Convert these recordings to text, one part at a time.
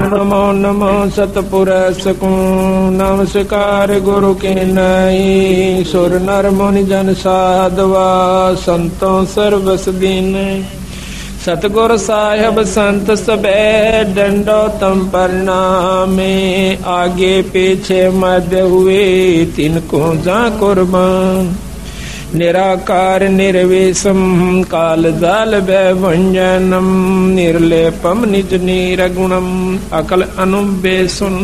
नमो नमो सतपुरस को नमस्कार गुरु के नई। सुर नर मुनि जन साधवा, संतों सर्वस दिन। सतगुर साहेब, संत सबे डंडो तम प्रणामे आगे पीछे मध्य हुए, तिनको जा कुर्बान। निराकार निर्वेशम काल जाल व्यंजनम निर्लेपम निज निरगुणम। अकल अनुबेसुन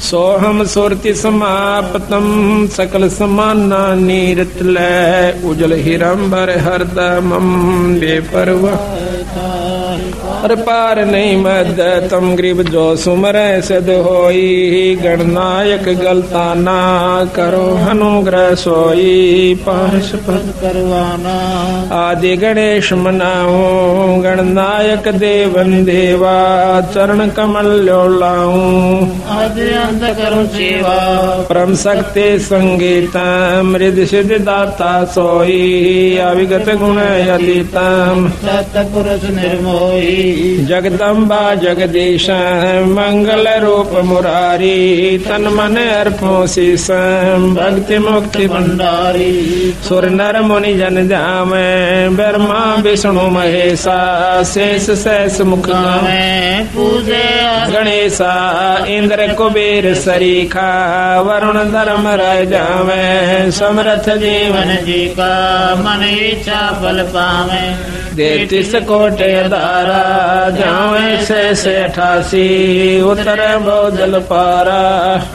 सोहम सुरति समापतम। सकल समाना नीरत उजल हिरंबर हरदम बेपरवा पर पार नहीं मद तम ग्रीब जो सुमर सद होई। गणनायक गलता ना करो अनुग्रह सोई। पारस पद करवाना। आदि गणेश मनाओ गणनायक देवन देवा। चरण कमल लाऊ। आदि अंत करो सेवा। परम शक्ति संगीत मृद सिद्ध दाता सोई। अविगत गुण यदितम निर्मोही। जगदम्बा जगदीश मंगल रूप मुरारी तन मन अर्पो शीस भक्ति मुक्ति भंडारी। सुर नर मुनि जन जाम ब्रह्मा विष्णु महेशा शेष शेष मुख पूजे गणेशा इंद्र कुबेर सरीखा वरुण धर्म राय जावे समरथ जीवन जी का मन इच्छा फल पावे देतीस कोटे दारा जावे से से अठासी उत्तर बहुजल पारा।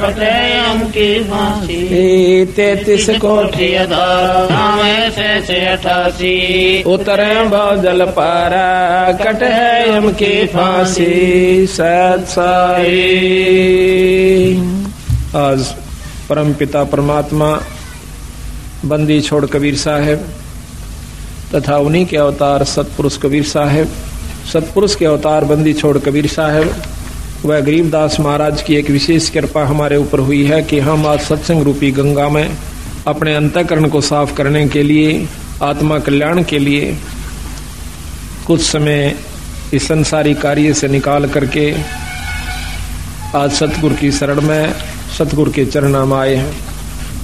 पटे हम की फांसी। तैतीस कोटे नामे से से अठासी। उतर बहुजल पारा कट है यम की फांसी सत साई। आज परम पिता परमात्मा बंदी छोड़ कबीर साहेब तथा उन्हीं के अवतार सतपुरुष कबीर साहेब, सतपुरुष के अवतार बंदी छोड़ कबीर साहेब, वह गरीबदास महाराज की एक विशेष कृपा हमारे ऊपर हुई है कि हम आज सत्संग रूपी गंगा में अपने अंतकरण को साफ़ करने के लिए, आत्मा कल्याण के लिए कुछ समय इस संसारी कार्य से निकाल करके आज सतगुरु की शरण में, सतगुरु के चरणाम आए हैं।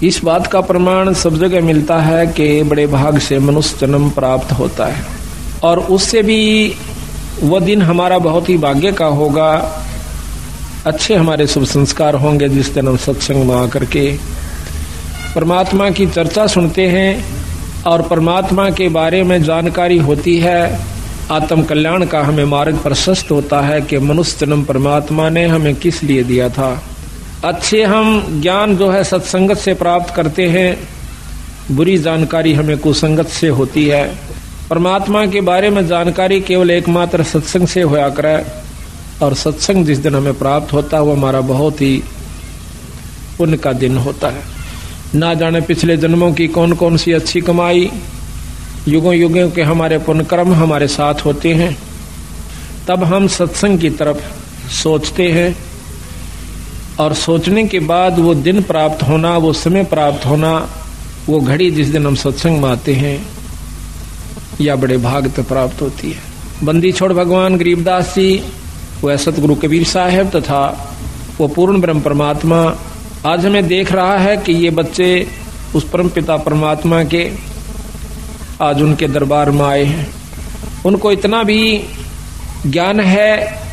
इस बात का प्रमाण सब जगह मिलता है कि बड़े भाग से मनुष्य जन्म प्राप्त होता है। और उससे भी वह दिन हमारा बहुत ही भाग्य का होगा। अच्छे हमारे शुभ संस्कार होंगे जिस दिन हम सत्संग में आकर के परमात्मा की चर्चा सुनते हैं और परमात्मा के बारे में जानकारी होती है। आत्म कल्याण का हमें मार्ग प्रशस्त होता है कि मनुष्य जन्म परमात्मा ने हमें किस लिए दिया था। अच्छे हम ज्ञान जो है सत्संगत से प्राप्त करते हैं, बुरी जानकारी हमें कुसंगत से होती है। परमात्मा के बारे में जानकारी केवल एकमात्र सत्संग से होया करे और सत्संग जिस दिन हमें प्राप्त होता है, वो हमारा बहुत ही पुण्य का दिन होता है। ना जाने पिछले जन्मों की कौन कौन सी अच्छी कमाई युगों युगों के हमारे पुण्यक्रम हमारे साथ होते हैं। तब हम सत्संग की तरफ़ सोचते हैं और सोचने के बाद वो दिन प्राप्त होना, वो समय प्राप्त होना, वो घड़ी जिस दिन हम सत्संग में आते हैं, या बड़े भाग तक प्राप्त होती है। बंदी छोड़ भगवान गरीबदास जी वह सतगुरु कबीर साहेब तथा वो पूर्ण ब्रह्म परमात्मा। आज हमें देख रहा है कि ये बच्चे उस परम पिता परमात्मा के आज उनके दरबार में आए हैं। उनको इतना भी ज्ञान है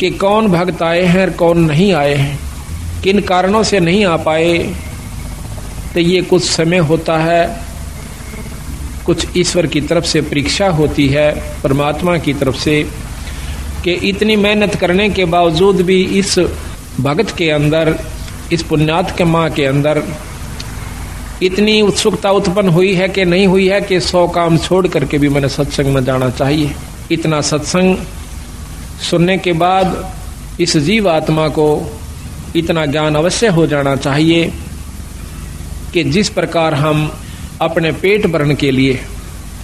कि कौन भक्त आए हैं और कौन नहीं आए हैं? किन कारणों से नहीं आ पाए? तो ये कुछ समय होता है, कुछ ईश्वर की तरफ़ से परीक्षा होती है, परमात्मा की तरफ़ से, कि इतनी मेहनत करने के बावजूद भी इस भगत के अंदर, इस पुण्यात के माँ के अंदर इतनी उत्सुकता उत्पन्न हुई है कि नहीं हुई है कि सौ काम छोड़ करके भी मैंने सत्संग में जाना चाहिए। इतना सत्संग सुनने के बाद इस जीव आत्मा को इतना ज्ञान अवश्य हो जाना चाहिए कि जिस प्रकार हम अपने पेट भरण के लिए,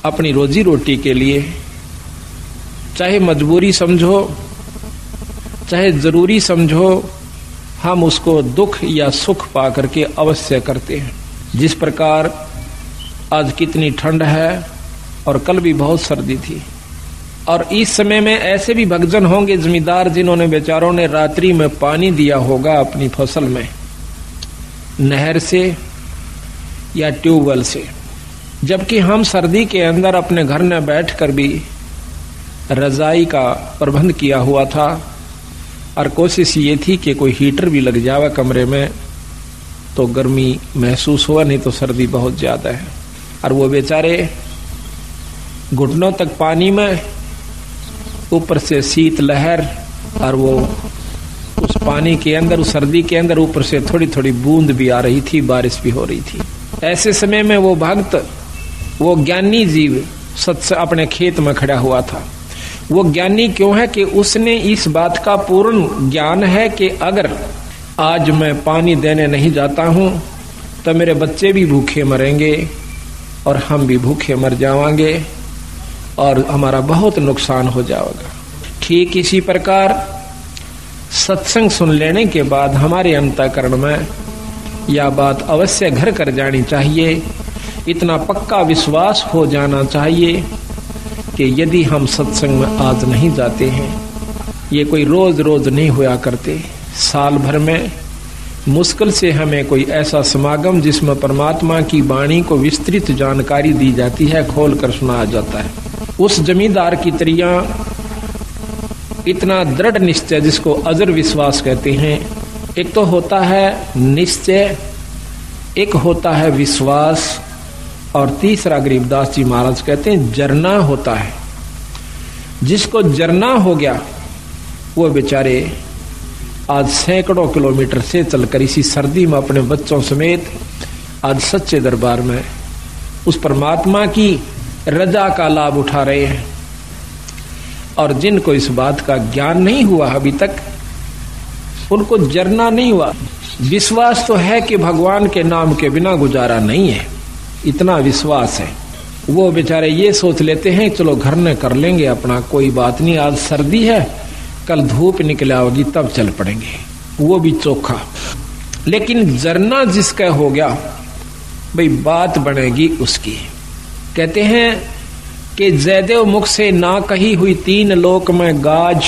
अपनी रोजी रोटी के लिए, चाहे मजबूरी समझो, चाहे ज़रूरी समझो, हम उसको दुख या सुख पा करके अवश्य करते हैं। जिस प्रकार आज कितनी ठंड है और कल भी बहुत सर्दी थी और इस समय में ऐसे भी भगजन होंगे जमींदार जिन्होंने बेचारों ने रात्रि में पानी दिया होगा अपनी फ़सल में, नहर से या ट्यूबवेल से। जबकि हम सर्दी के अंदर अपने घर में बैठकर भी रजाई का प्रबंध किया हुआ था और कोशिश ये थी कि कोई हीटर भी लग जावे कमरे में तो गर्मी महसूस हुआ, नहीं तो सर्दी बहुत ज़्यादा है। और वो बेचारे घुटनों तक पानी में ऊपर से शीत लहर और वो उस पानी के अंदर, उस सर्दी के अंदर ऊपर से थोड़ी थोड़ी बूंद भी आ रही थी, बारिश भी हो रही थी। ऐसे समय में वो भक्त, वो ज्ञानी जीव सत्स अपने खेत में खड़ा हुआ था। वो ज्ञानी क्यों है कि उसने इस बात का पूर्ण ज्ञान है कि अगर आज मैं पानी देने नहीं जाता हूँ तो मेरे बच्चे भी भूखे मरेंगे और हम भी भूखे मर जावांगे। और हमारा बहुत नुकसान हो जाएगा। ठीक इसी प्रकार सत्संग सुन लेने के बाद हमारे अंतकरण में यह बात अवश्य घर कर जानी चाहिए। इतना पक्का विश्वास हो जाना चाहिए कि यदि हम सत्संग में आज नहीं जाते हैं, ये कोई रोज रोज नहीं हुआ करते। साल भर में मुश्किल से हमें कोई ऐसा समागम जिसमें परमात्मा की वाणी को विस्तृत जानकारी दी जाती है खोल कर सुनाया जाता है। उस जमींदार की तरिया इतना दृढ़ निश्चय जिसको अजर विश्वास कहते हैं। एक तो होता है निश्चय, एक होता है विश्वास, और तीसरा गरीबदास जी महाराज कहते हैं जरना होता है। जिसको जरना हो गया, वो बेचारे आज सैकड़ों किलोमीटर से चलकर इसी सर्दी में अपने बच्चों समेत आज सच्चे दरबार में उस परमात्मा की रजा का लाभ उठा रहे हैं। और जिनको इस बात का ज्ञान नहीं हुआ अभी तक, उनको जरना नहीं हुआ। विश्वास तो है कि भगवान के नाम के बिना गुजारा नहीं है। इतना विश्वास है। वो बेचारे ये सोच लेते हैं, चलो घर में कर लेंगे, अपना कोई बात नहीं, आज सर्दी है, कल धूप निकल आओगी, तब चल पड़ेंगे। वो भी चोखा। लेकिन जरना जिसका हो गया, भाई, बात बनेगी उसकी। कहते हैं कि जयदेव मुख से ना कही हुई तीन लोक में गाज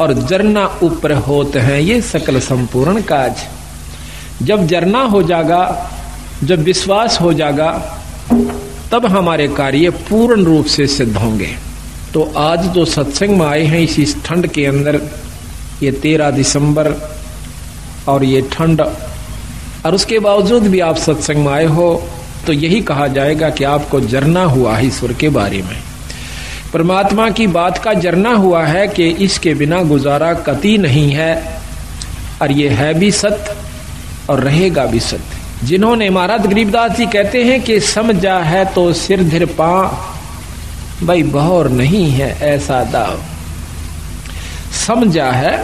और जरना ऊपर होते हैं। ये सकल संपूर्ण काज। जब जरना हो जाएगा जब विश्वास हो जाएगा तब हमारे कार्य पूर्ण रूप से सिद्ध होंगे। तो आज जो सत्संग में आए हैं, इसी ठंड के अंदर, ये तेरह दिसंबर और ये ठंड। और उसके बावजूद भी आप सत्संग में आए हो तो यही कहा जाएगा कि आपको जरना हुआ है ईश्वर के बारे में। परमात्मा की बात का जरना हुआ है कि इसके बिना गुजारा कति नहीं है, और ये है भी सत्य और रहेगा भी सत्य। जिन्होंने महाराज गरीबदास जी कहते हैं कि समझा है तो सिर धिर पा, भाई बहौर नहीं है, ऐसा दाव। समझा है,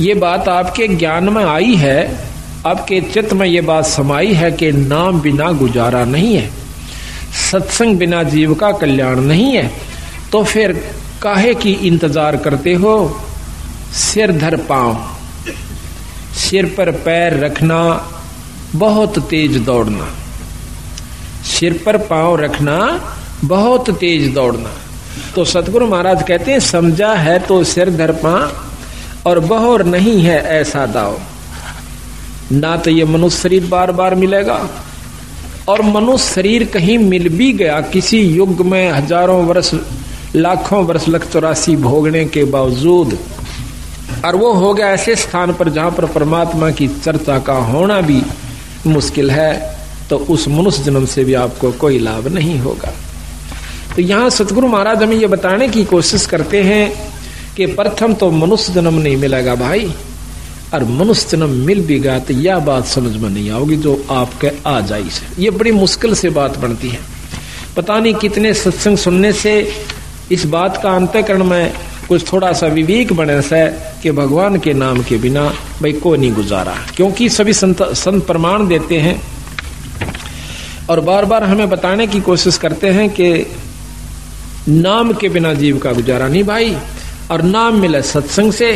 ये बात आपके ज्ञान में आई है आपके चित्त में ये बात समाई है कि नाम बिना गुजारा नहीं है, सत्संग बिना जीव का कल्याण नहीं है तो फिर काहे की इंतज़ार करते हो? सिर धर पाओ सिर पर पैर रखना, बहुत तेज दौड़ना। सिर पर पाँव रखना, बहुत तेज दौड़ना। तो सतगुरु महाराज कहते हैं, समझा है तो सिर धर पा और बहोर नहीं है ऐसा दाव। ना तो ये मनुष्य शरीर बार बार मिलेगा। और मनुष्य शरीर कहीं मिल भी गया, किसी युग में हज़ारों वर्ष, लाखों वर्ष लख चौरासी भोगने के बावजूद, और वो हो गया ऐसे स्थान पर जहाँ पर परमात्मा की चर्चा का होना भी मुश्किल है तो उस मनुष्य जन्म से भी आपको कोई लाभ नहीं होगा। तो यहाँ सतगुरु महाराज हमें ये बताने की कोशिश करते हैं कि प्रथम तो मनुष्य जन्म नहीं मिलेगा भाई। और मनुष्य जन्म मिल भी गया तो यह बात समझ में नहीं आओगी जो आपके आ जाई से। ये बड़ी मुश्किल से बात बनती है। पता नहीं कितने सत्संग सुनने से इस बात का अंतकरण में कुछ थोड़ा सा विवेक बने से कि भगवान के नाम के बिना भाई को नहीं गुजारा। क्योंकि सभी संत संत प्रमाण देते हैं और बार बार हमें बताने की कोशिश करते हैं कि नाम के बिना जीव का गुजारा नहीं भाई। और नाम मिले सत्संग से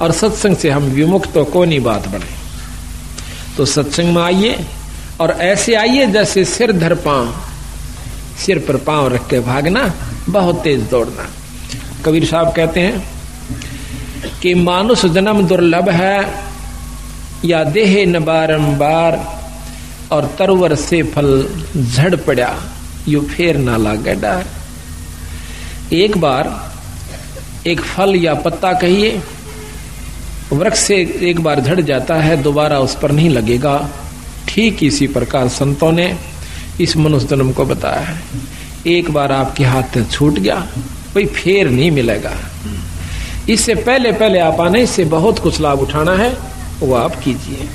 और सत्संग से हम विमुक्त तो कौन बात बने? तो सत्संग में आइए और ऐसे आइए जैसे सिर धर पाँव, सिर पर पाँव रख के भागना, बहुत तेज दौड़ना। कबीर साहब कहते हैं कि मानुष जन्म दुर्लभ है, या देह न बारंबार, और तरवर से फल झड़ पड़ा, यू फेर ना लागे डर। एक बार एक फल या पत्ता कहिए वृक्ष से एक बार झड़ जाता है, दोबारा उस पर नहीं लगेगा। ठीक इसी प्रकार संतों ने इस मनुष्य जन्म को बताया है। एक बार आपके हाथ छूट गया, कोई फेर नहीं मिलेगा। इससे पहले पहले आप आने से बहुत कुछ लाभ उठाना है, वो आप कीजिए।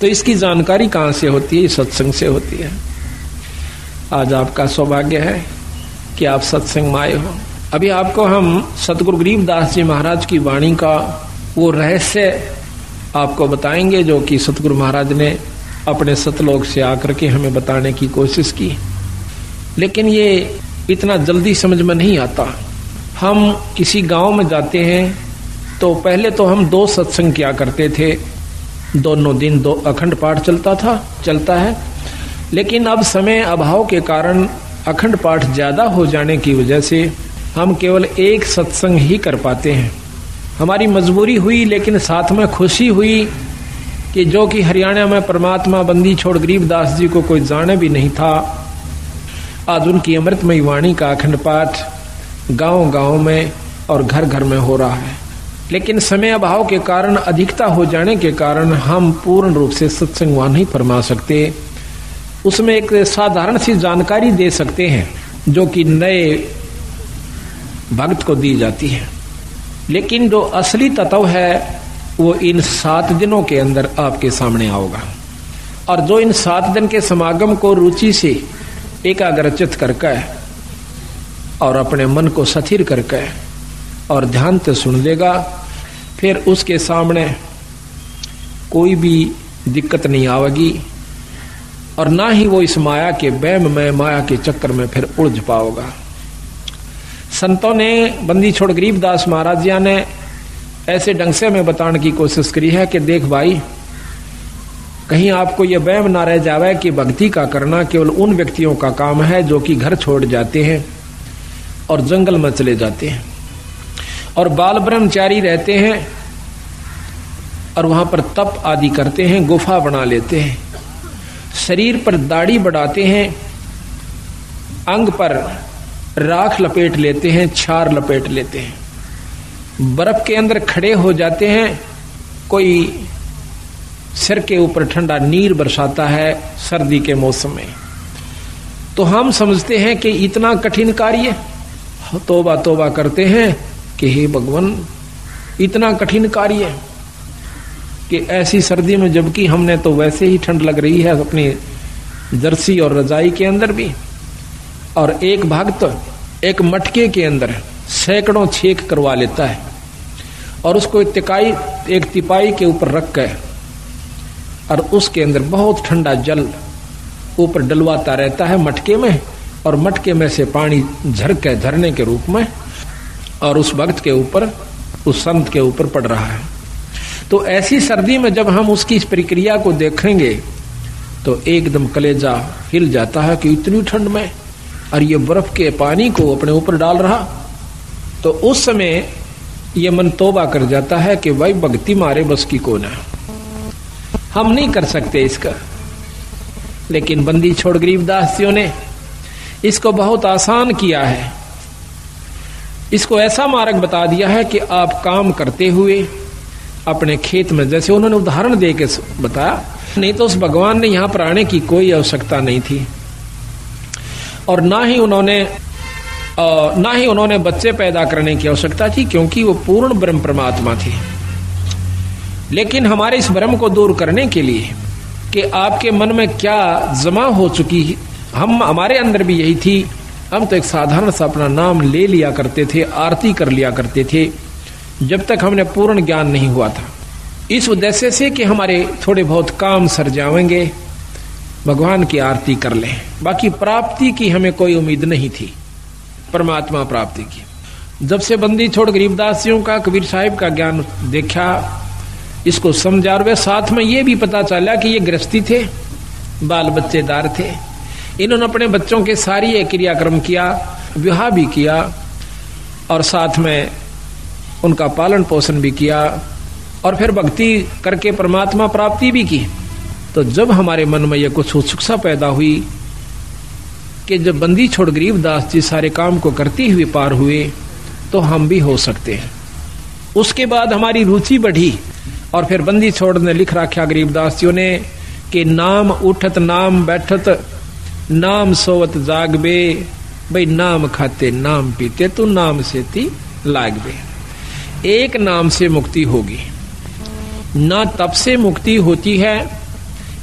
तो इसकी जानकारी कहाँ से होती है? सत्संग से होती है। आज आपका सौभाग्य है कि आप सत्संग में आए हो। अभी आपको हम सतगुरु गरीबदास जी महाराज की वाणी का वो रहस्य आपको बताएँगे जो कि सतगुरु महाराज ने अपने सतलोक से आकर के हमें बताने की कोशिश की। लेकिन ये इतना जल्दी समझ में नहीं आता। हम किसी गाँव में जाते हैं तो पहले तो हम दो सत्संग किया करते थे। दोनों दिन दो अखंड पाठ चलता था, चलता है। लेकिन अब समय अभाव के कारण अखंड पाठ ज़्यादा हो जाने की वजह से हम केवल एक सत्संग ही कर पाते हैं। हमारी मजबूरी हुई, लेकिन साथ में खुशी हुई कि जो कि हरियाणा में परमात्मा बंदी छोड़ गरीबदास जी को कोई जाने भी नहीं था। आज उनकी अमृतमयी वाणी का अखंड पाठ गाँव गाँव में और घर घर में हो रहा है। लेकिन समय अभाव के कारण, अधिकता हो जाने के कारण हम पूर्ण रूप से सत्संग वहाँ नहीं फरमा सकते। उसमें एक साधारण सी जानकारी दे सकते हैं, जो कि नए भक्त को दी जाती है। लेकिन जो असली तत्व है, वो इन सात दिनों के अंदर आपके सामने आओगा। और जो इन सात दिन के समागम को रुचि से एकाग्रचित करके और अपने मन को स्थिर करके और ध्यान से सुन लेगा, फिर उसके सामने कोई भी दिक्कत नहीं आवेगी और ना ही वो इस माया के बैम में, माया के चक्कर में फिर उलझ पाओगा। संतों ने बंदी छोड़ गरीबदास महाराज जी ने ऐसे ढंग से हमें बताने की कोशिश करी है कि देख भाई, कहीं आपको यह वहम ना रह जावे कि भक्ति का करना केवल उन व्यक्तियों का काम है जो कि घर छोड़ जाते हैं और जंगल में चले जाते हैं। और बाल ब्रह्मचारी रहते हैं और वहाँ पर तप आदि करते हैं, गुफा बना लेते हैं। शरीर पर दाढ़ी बढ़ाते हैं, अंग पर राख लपेट लेते हैं, छार लपेट लेते हैं। बर्फ़ के अंदर खड़े हो जाते हैं, कोई सिर के ऊपर ठंडा नीर बरसाता है सर्दी के मौसम में। तो हम समझते हैं कि इतना कठिन कार्य, तोबा तोबा करते हैं कि हे भगवान, इतना कठिन कार्य कि ऐसी सर्दी में जबकि हमने तो वैसे ही ठंड लग रही है अपनी जर्सी और रजाई के अंदर भी। और एक भक्त एक मटके के अंदर सैकड़ों छेक करवा लेता है और उसको एक तिकाई, एक तिपाई के ऊपर रख कर और उसके अंदर बहुत ठंडा जल ऊपर डलवाता रहता है मटके में और मटके में से पानी झर के झरने के रूप में और उस भक्त के ऊपर, उस संत के ऊपर पड़ रहा है। तो ऐसी सर्दी में जब हम उसकी इस प्रक्रिया को देखेंगे तो एकदम कलेजा हिल जाता है कि इतनी ठंड में और ये बर्फ़ के पानी को अपने ऊपर डाल रहा तो उस समय ये मन तोबा कर जाता है कि भाई भक्ति मारे बस की कौन है? हम नहीं कर सकते इसका। लेकिन बंदी छोड़ गरीबदासियों ने इसको बहुत आसान किया है। इसको ऐसा मार्ग बता दिया है कि आप काम करते हुए अपने खेत में, जैसे उन्होंने उदाहरण दे के बताया, नहीं तो उस भगवान ने यहाँ पर आने की कोई आवश्यकता नहीं थी। और ना ही उन्होंने ना ही उन्होंने बच्चे पैदा करने की आवश्यकता थी, क्योंकि वो पूर्ण ब्रह्म परमात्मा थे। लेकिन हमारे इस भ्रम को दूर करने के लिए कि आपके मन में क्या जमा हो चुकी, हम, हमारे अंदर भी यही थी। हम तो एक साधारण सा अपना नाम ले लिया करते थे, आरती कर लिया करते थे, जब तक हमने पूर्ण ज्ञान नहीं हुआ था। इस उद्देश्य से कि हमारे थोड़े बहुत काम सर जाएँगे भगवान की आरती कर लें। बाकी प्राप्ति की हमें कोई उम्मीद नहीं थी। परमात्मा प्राप्ति की। जब से बंदी छोड़ गरीबदासियों का, कबीर साहिब का ज्ञान देखा, इसको समझा वे साथ में ये भी पता चला कि ये गृहस्थी थे बाल बच्चेदार थे। इन्होंने अपने बच्चों के सारी ये क्रियाक्रम किया, विवाह भी किया और साथ में उनका पालन पोषण भी किया और फिर भक्ति करके परमात्मा प्राप्ति भी की। तो जब हमारे मन में यह कुछ उत्सुकता पैदा हुई कि जब बंदी छोड़ गरीबदास जी सारे काम को करते हुए पार हुए तो हम भी हो सकते हैं। उसके बाद हमारी रुचि बढ़ी और फिर बंदी छोड़ ने लिख रखा गरीबदास जी ने कि नाम उठत, नाम बैठत, नाम सोवत जागबे भाई नाम खाते, नाम पीते तो नाम से ती लागबे। एक नाम से मुक्ति होगी। ना तप से मुक्ति होती है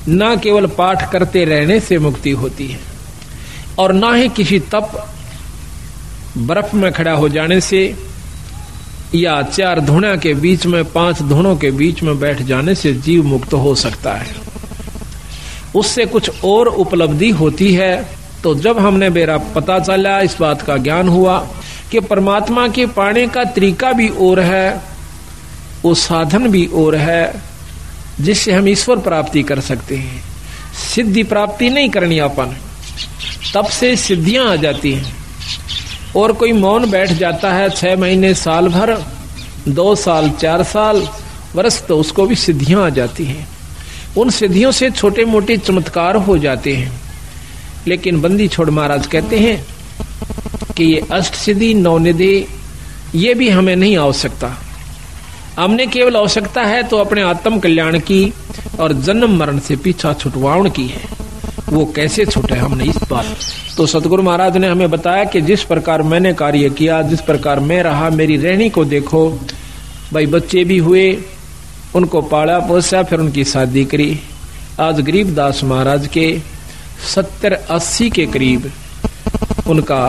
ना केवल पाठ करते रहने से मुक्ति होती है, और ना ही किसी तप बर्फ़ में खड़ा हो जाने से या चार धुणा के बीच में, पाँच धुणों के बीच में बैठ जाने से जीव मुक्त हो सकता है। उससे कुछ और उपलब्धि होती है। तो जब हमने मेरा पता चला, इस बात का ज्ञान हुआ कि परमात्मा के पाने का तरीका भी और है, वो साधन भी और है जिससे हम ईश्वर प्राप्ति कर सकते हैं। सिद्धि प्राप्ति नहीं करनी अपन। तब से सिद्धियाँ आ जाती हैं। और कोई मौन बैठ जाता है छह महीने साल भर, दो साल, चार साल वर्ष तो उसको भी सिद्धियाँ आ जाती हैं। उन सिद्धियों से छोटे मोटे चमत्कार हो जाते हैं। लेकिन बंदी छोड़ महाराज कहते हैं कि ये अष्ट सिद्धि नवनिधि ये भी हमें नहीं आवश्यकता। हमने केवल आवश्यकता है तो अपने आत्म कल्याण की और जन्म मरण से पीछा छुटवाउन की है। वो कैसे छूटे हमने इस बात तो सतगुरु महाराज ने हमें बताया कि जिस प्रकार मैंने कार्य किया, जिस प्रकार मैं रहा, मेरी रहनी को देखो। भाई बच्चे भी हुए, उनको पाला पोसा, फिर उनकी शादी करी। आज गरीबदास महाराज के सत्तर अस्सी के करीब उनका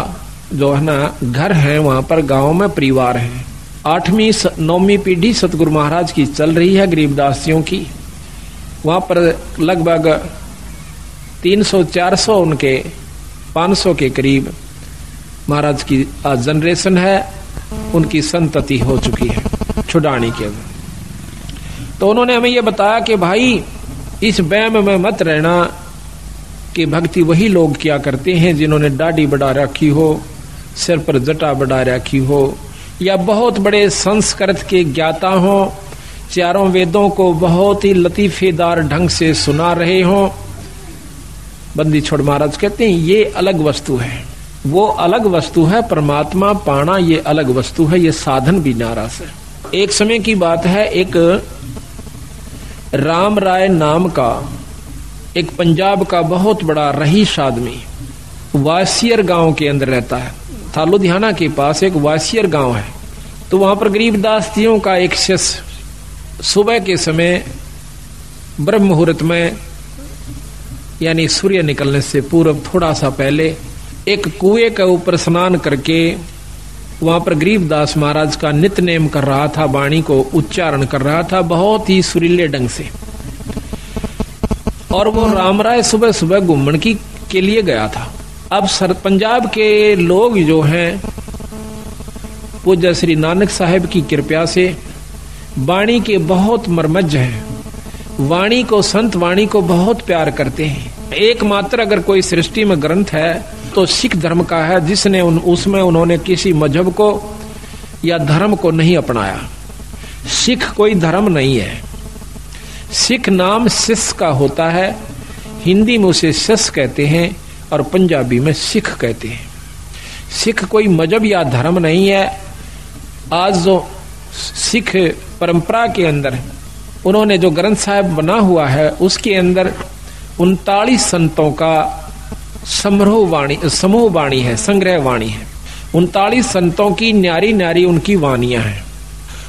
जो है ना, घर है, वहाँ पर गाँव में परिवार है। आठवीं नौवीं पीढ़ी सतगुरु महाराज की चल रही है गरीबदासियों की। वहाँ पर लगभग 300-400 उनके 500 के करीब महाराज की आज जनरेशन है, उनकी संतति हो चुकी है, छुड़ानी के अंदर तो उन्होंने हमें यह बताया कि भाई, इस बैम में मत रहना कि भक्ति वही लोग क्या करते हैं जिन्होंने दाढ़ी बढ़ा रखी हो, सिर पर जटा बढ़ा रखी हो या बहुत बड़े संस्कृत के ज्ञाता हो, चारों वेदों को बहुत ही लतीफेदार ढंग से सुना रहे हो। बंदी छोड़ महाराज, कहते हैं, ये अलग वस्तु है। वो अलग वस्तु है, परमात्मा पाना ये अलग वस्तु है, ये साधन भी नाराज़ है। एक समय की बात है, एक राम राय नाम का, एक पंजाब का बहुत बड़ा रहीश आदमी, वासियर गाँव के अंदर रहता है। था। लुधियाना के पास एक वासियर गाँव है। तो वहाँ पर गरीबदास जियों का एक शिष्य सुबह के समय ब्रह्म मुहूर्त में, यानी सूर्य निकलने से पूर्व थोड़ा सा पहले, एक कुएँ के ऊपर स्नान करके वहाँ पर गरीबदास महाराज का नित्य नेम कर रहा था, वाणी को उच्चारण कर रहा था बहुत ही सुरीले ढंग से। और वो रामराय सुबह सुबह घूमन की, के लिए गया था। अब सर पंजाब के लोग जो हैं पूज्य श्री नानक साहेब की कृपया से वाणी के बहुत मरमज हैं। वाणी को संत वाणी को बहुत प्यार करते हैं। एकमात्र अगर कोई सृष्टि में ग्रंथ है तो सिख धर्म का है जिसने उन, उसमें उन्होंने किसी मज़हब को या धर्म को नहीं अपनाया। सिख कोई धर्म नहीं है। सिख नाम सिस का होता है हिंदी में उसे सिस कहते हैं। और पंजाबी में सिख कहते हैं। सिख कोई मज़हब या धर्म नहीं है। आज जो सिख परंपरा के अंदर उन्होंने जो ग्रंथ साहब बना हुआ है, उसके अंदर उनतालीस संतों का समरोह वाणी, समूह वाणी है, संग्रह वाणी है। उनतालीस संतों की न्यारी न्यारी उनकी वाणियाँ हैं।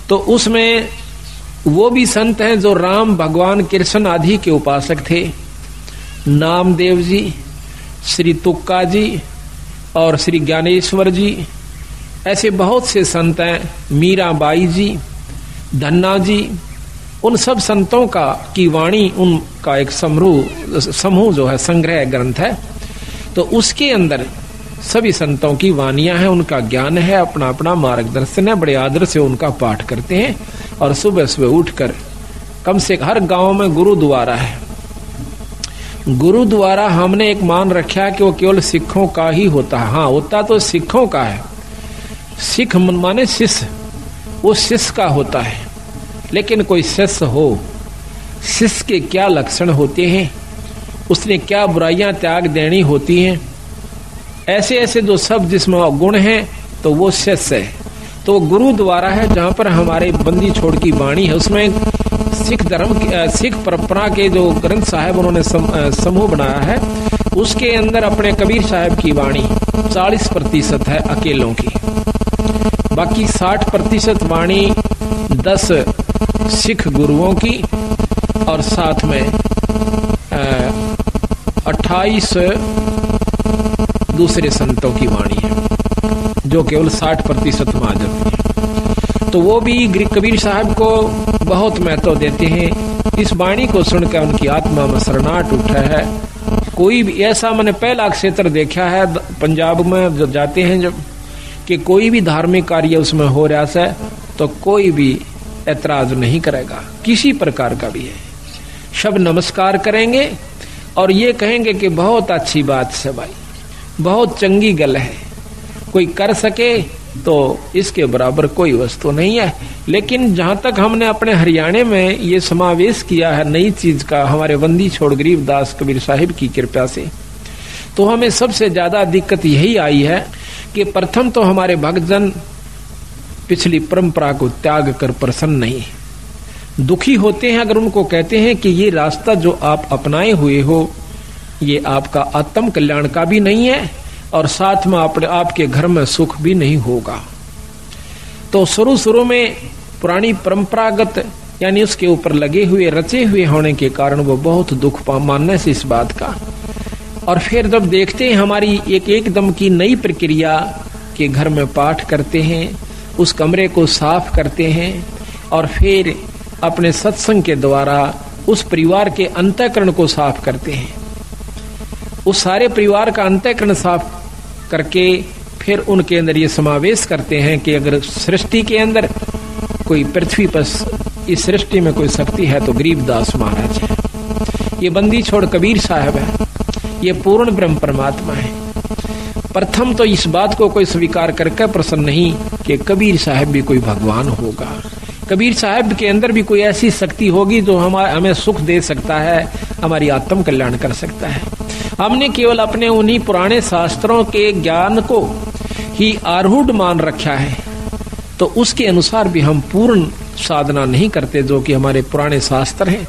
तो उसमें वो भी संत हैं जो राम, भगवान, कृष्ण आदि के उपासक थे। नामदेव जी श्री तुक्का जी और श्री ज्ञानेश्वर जी, ऐसे बहुत से संत हैं मीराबाई जी, धन्ना जी, उन सब संतों का की वाणी उनका एक समूह समूह जो है, संग्रह ग्रंथ है। तो उसके अंदर सभी संतों की वाणियाँ हैं, उनका ज्ञान है अपना अपना मार्गदर्शन है, बड़े आदर से उनका पाठ करते हैं और सुबह सुबह उठकर कम से हर गाँव में गुरुद्वारा है। गुरु द्वारा हमने एक मान रखा कि वो केवल सिखों का ही होता है। हाँ होता तो सिखों का है। सिख माने शिष्य। वो शिष्य का होता है। लेकिन कोई शिष्य हो, शिष्य के क्या लक्षण होते हैं? उसने क्या बुराइयाँ त्याग देनी होती हैं? ऐसे ऐसे जो सब जिसमें गुण हैं तो वो शिष्य है। तो गुरु द्वारा है, जहाँ पर हमारे बंदी छोड़ की वाणी है। उसमें सिख धर्म सिख परंपरा के जो ग्रंथ साहब उन्होंने समूह बनाया है, उसके अंदर अपने कबीर साहब की वाणी 40 प्रतिशत है अकेलों की। बाकी 60 प्रतिशत वाणी 10 सिख गुरुओं की और साथ में अट्ठाईस दूसरे संतों की वाणी है, जो केवल 60 प्रतिशत आ जाती है। तो वो भी कबीर साहब को बहुत महत्व देते हैं। इस वाणी को सुनकर उनकी आत्मा में शरणाट उठा है। कोई भी ऐसा मैंने पहला क्षेत्र देखा है पंजाब में जब जाते हैं जब कि कोई भी धार्मिक कार्य उसमें हो रहा है तो कोई भी ऐतराज नहीं करेगा। किसी प्रकार का भी है। शब नमस्कार करेंगे और ये कहेंगे कि बहुत अच्छी बात से भाई, बहुत चंगी गल है। कोई कर सके तो इसके बराबर कोई वस्तु नहीं है। लेकिन जहाँ तक हमने अपने हरियाणा में ये समावेश किया है नई चीज़ का, हमारे बंदी छोड़ गरीब दास कबीर साहिब की कृपा से तो हमें सबसे ज़्यादा दिक्कत यही आई है कि प्रथम तो हमारे भक्तजन पिछली परंपरा को त्याग कर प्रसन्न नहीं दुखी होते हैं अगर उनको कहते हैं कि ये रास्ता जो आप अपनाए हुए हो, ये आपका आत्म कल्याण का भी नहीं है और साथ में अपने आपके घर में सुख भी नहीं होगा। तो शुरू शुरू में पुरानी परंपरागत, यानी उसके ऊपर लगे हुए, रचे हुए होने के कारण वो बहुत दुख मानने से इस बात का। और फिर जब देखते हैं हमारी एक एकदम की नई प्रक्रिया के घर में पाठ करते हैं, उस कमरे को साफ़ करते हैं, और फिर अपने सत्संग के द्वारा उस परिवार के अंतकरण को साफ़ करते हैं। उस सारे परिवार का अंतकरण साफ़ करके फिर उनके अंदर ये समावेश करते हैं कि अगर सृष्टि के अंदर कोई पृथ्वी पर इस सृष्टि में कोई शक्ति है तो गरीबदास महाराज है। ये बंदी छोड़ कबीर साहब है। ये पूर्ण ब्रह्म परमात्मा है। प्रथम तो इस बात को कोई स्वीकार करके प्रसन्न नहीं कि कबीर साहब भी कोई भगवान होगा। कबीर साहब के अंदर भी कोई ऐसी शक्ति होगी जो हमारे हमें सुख दे सकता है, हमारी आत्म कल्याण कर सकता है। हमने केवल अपने उन्हीं पुराने शास्त्रों के ज्ञान को ही आरूढ़ मान रखा है। तो उसके अनुसार भी हम पूर्ण साधना नहीं करते जो कि हमारे पुराने शास्त्र हैं।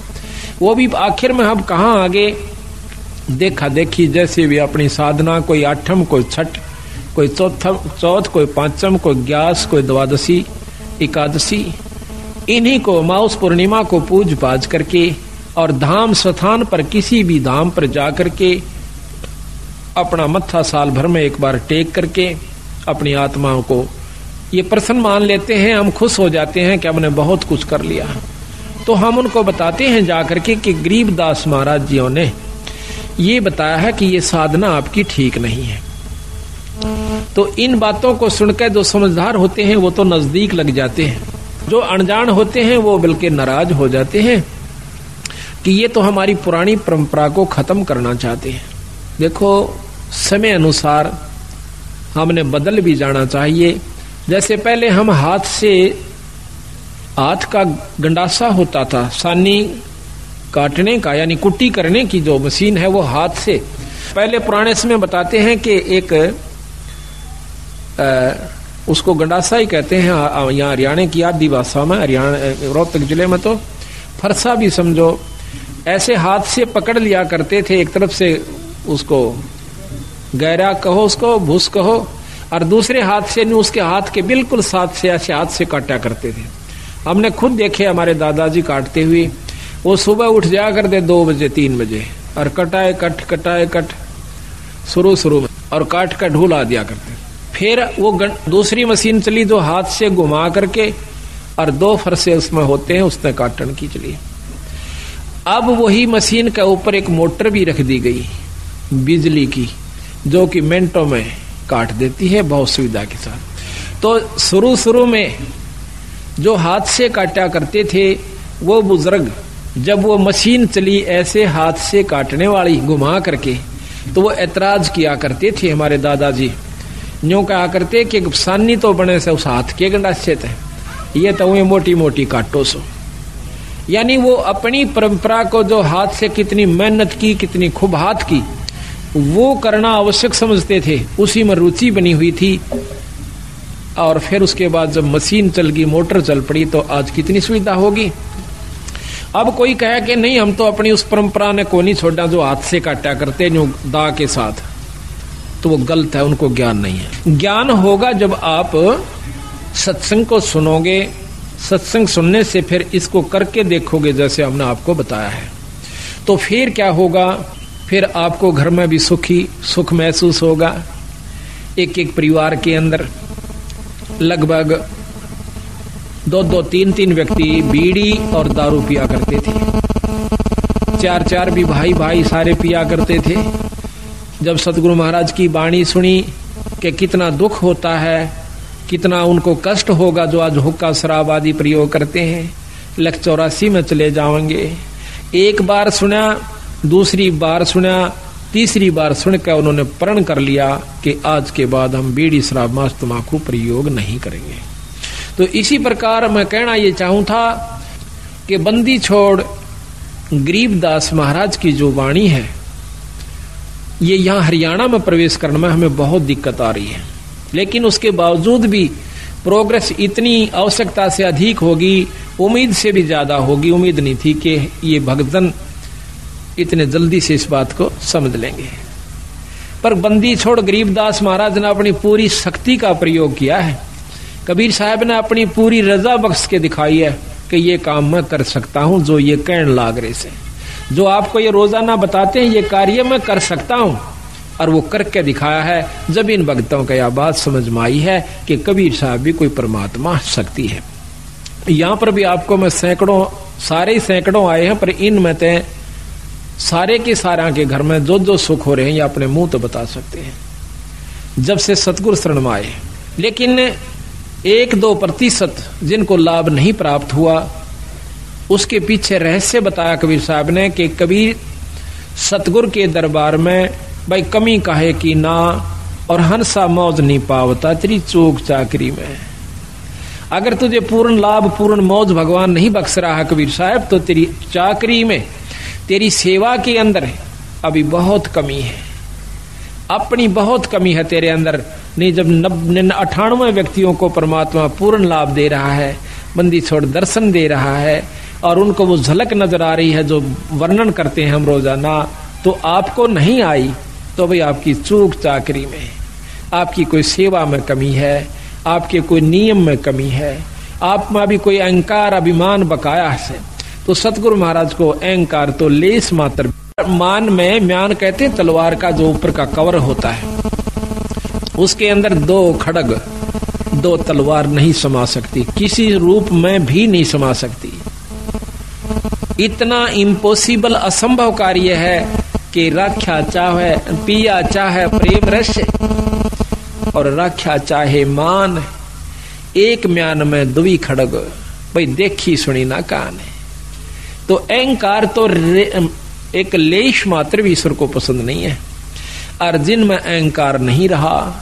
वो भी आखिर में हम कहा आगे? देखा, देखी, जैसे भी अपनी साधना, कोई आठम, कोई छठ, कोई चौथम, चौथ, कोई पांचम, कोई ग्यास, कोई द्वादशी, एकादशी, इन्हीं को माउस पूर्णिमा को पूज पाज करके और धाम, स्थान पर किसी भी धाम पर जाकर के अपना मत्था साल भर में एक बार टेक करके अपनी आत्माओं को ये प्रसन्न मान लेते हैं, हम खुश हो जाते हैं कि हमने बहुत कुछ कर लिया तो हम उनको बताते हैं जाकर के कि गरीबदास महाराज जियों ने ये बताया है कि ये साधना आपकी ठीक नहीं है। तो इन बातों को सुनकर जो समझदार होते हैं, वो तो नज़दीक लग जाते हैं। जो अनजान होते हैं, वो बल्कि नाराज़ हो जाते हैं कि ये तो हमारी पुरानी परंपरा को खत्म करना चाहते हैं। देखो समय अनुसार हमने बदल भी जाना चाहिए। जैसे पहले हम हाथ से हाथ का गंडासा होता था सानी काटने का यानी कुट्टी करने की जो मशीन है वो हाथ से। पहले पुराने समय बताते हैं कि एक आ, उसको गंडासा ही कहते हैं यहाँ हरियाणा की आदि भाषा में हरियाणा रोहतक ज़िले में तो। फरसा भी समझो ऐसे हाथ से पकड़ लिया करते थे एक तरफ़ से उसको गहरा कहो उसको, भूस कहो, और दूसरे हाथ से नहीं, उसके हाथ के बिल्कुल साथ से, ऐसे हाथ से काटा करते थे। हमने खुद देखे, हमारे दादाजी काटते हुए, वो सुबह उठ जाया करते दो बजे, तीन बजे, और कटाए, कट कटाए, कट, शुरू शुरू में, और काट का ढूला दिया करते। फिर वो दूसरी मशीन चली जो हाथ से घुमा करके, और दो फरसे उसमें होते हैं, उसने काटन की चली। अब वही मशीन के ऊपर एक मोटर भी रख दी गई, बिजली की। जो कि मिनटों में काट देती है बहुत सुविधा के साथ। तो शुरू शुरू में जो हाथ से काटा करते थे, वो बुज़ुर्ग, जब वो मशीन चली ऐसे हाथ से काटने वाली घुमा करके तो वो ऐतराज किया करते थे हमारे दादाजी। यूँ कहा करते कि सानी तो बने से उस हाथ के गंडाश्चित है। ये तो वे मोटी मोटी काटो सो। यानी वो अपनी परंपरा को जो हाथ से कितनी मेहनत की, कितनी खूब हाथ की वो करना आवश्यक समझते थे। उसी में रुचि बनी हुई थी। और फिर उसके बाद जब मशीन चल गई, मोटर चल पड़ी तो आज कितनी सुविधा होगी? अब कोई कहे कि नहीं, हम तो अपनी उस परंपरा ने को नहीं छोड़ा जो हाथ से काटा करते जो दा के साथ। तो वो गलत है, उनको ज्ञान नहीं है। ज्ञान होगा जब आप सत्संग को सुनोगे, सत्संग सुनने से फिर इसको करके देखोगे, जैसे हमने आपको बताया है। तो फिर क्या होगा? फिर आपको घर में भी सुखी, सुख महसूस होगा। एक एक परिवार के अंदर लगभग दो दो तीन तीन व्यक्ति बीड़ी और दारू पिया करते थे। चार चार भी भाई भाई सारे पिया करते थे। जब सतगुरु महाराज की बाणी सुनी कि कितना दुख होता है, कितना उनको कष्ट होगा जो आज हुक्का शराब आदि प्रयोग करते हैं, लख चौरासी में चले जाएँगे एक बार सुना दूसरी बार सुना, तीसरी बार सुनकर उन्होंने प्रण कर लिया कि आज के बाद हम बीड़ी शराब मांस प्रयोग नहीं करेंगे। तो इसी प्रकार मैं कहना ये चाहूँ था कि बंदी छोड़ गरीबदास महाराज की जो वाणी है, ये यहाँ हरियाणा में प्रवेश करने में हमें बहुत दिक्कत आ रही है। लेकिन उसके बावजूद भी प्रोग्रेस इतनी आवश्यकता से अधिक होगी, उम्मीद से भी ज़्यादा होगी। उम्मीद नहीं थी कि ये भक्तजन इतने जल्दी से इस बात को समझ लेंगे। पर बंदी छोड़ गरीबदास महाराज ने अपनी पूरी शक्ति का प्रयोग किया है। कबीर साहब ने अपनी पूरी रजा बख्श के दिखाई है कि ये काम मैं कर सकता हूँ जो ये कहण लाग रहे से। जो आपको ये रोज़ाना बताते हैं, ये कार्य मैं कर सकता हूँ। और वो करके दिखाया है, जब इन भक्तों का यह बात समझ में आई है कि कबीर साहब भी कोई परमात्मा शक्ति है। यहाँ पर भी आपको मैं सैकड़ों, सारे सैकड़ों आए हैं, पर इन में सारे के सारा के घर में जो जो सुख हो रहे हैं, ये अपने मुँह तो बता सकते हैं। जब से सतगुरु शरण में आए, लेकिन एक दो प्रतिशत जिनको लाभ नहीं प्राप्त हुआ, उसके पीछे रहस्य बताया कबीर साहब ने कि कबीर सतगुरु के दरबार में, भाई कमी कहे की ना, और हंसा मौज नहीं पावता तेरी चोक चाकरी में। अगर तुझे पूर्ण लाभ, पूर्ण मौज भगवान नहीं बख्श रहा कबीर साहब तो तेरी चाकरी में तेरी सेवा के अंदर अभी बहुत कमी है। अपनी बहुत कमी है तेरे अंदर। नहीं, जब अठानवे व्यक्तियों को परमात्मा पूर्ण लाभ दे रहा है, बंदी छोड़ दर्शन दे रहा है, और उनको वो झलक नज़र आ रही है जो वर्णन करते हैं हम रोज़ाना तो आपको नहीं आई तो भाई आपकी चूक चाकरी में आपकी कोई सेवा में कमी है, आपके कोई नियम में कमी है। आप में अभी कोई अहंकार, अभिमान बकाया है। तो सतगुरु महाराज को अहंकार तो लेस मात्र। मान में म्यान कहते हैं, तलवार का जो ऊपर का कवर होता है, उसके अंदर दो खड़ग, दो तलवार नहीं समा सकती, किसी रूप में भी नहीं समा सकती। इतना इम्पॉसिबल असंभव कार्य है कि राख्या चाहे, पिया चाहे प्रेम रस, और राख्या चाहे मान, एक म्यान में दुवी खड़ग। भाई देखी सुनी ना कान है। तो अहंकार तो एक लेश मात्र भी ईश्वर को पसंद नहीं है। और जिनमें अहंकार नहीं रहा,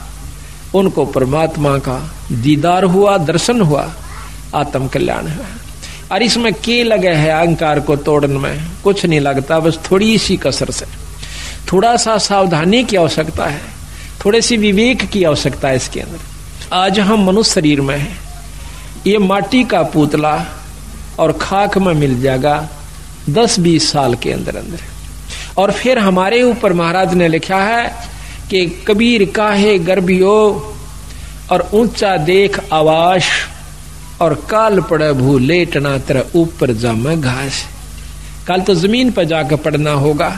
उनको परमात्मा का दीदार हुआ, दर्शन हुआ, आत्म कल्याण है। और इसमें के लगे है अहंकार को तोड़ने में? कुछ नहीं लगता, बस थोड़ी सी कसर से। थोड़ा सा सावधानी की आवश्यकता है, थोड़े सी विवेक की आवश्यकता है इसके अंदर। आज हम मनुष्य शरीर में है। ये माटी का पुतला और खाक में मिल जाएगा दस बीस साल के अंदर अंदर। और फिर हमारे ऊपर महाराज ने लिखा है कि कबीर काहे गर्भियो और ऊँचा देख आवाश और काल पड़े भू लेटना तेरा ऊपर जामे घास। कल तो ज़मीन पर जाकर पड़ना होगा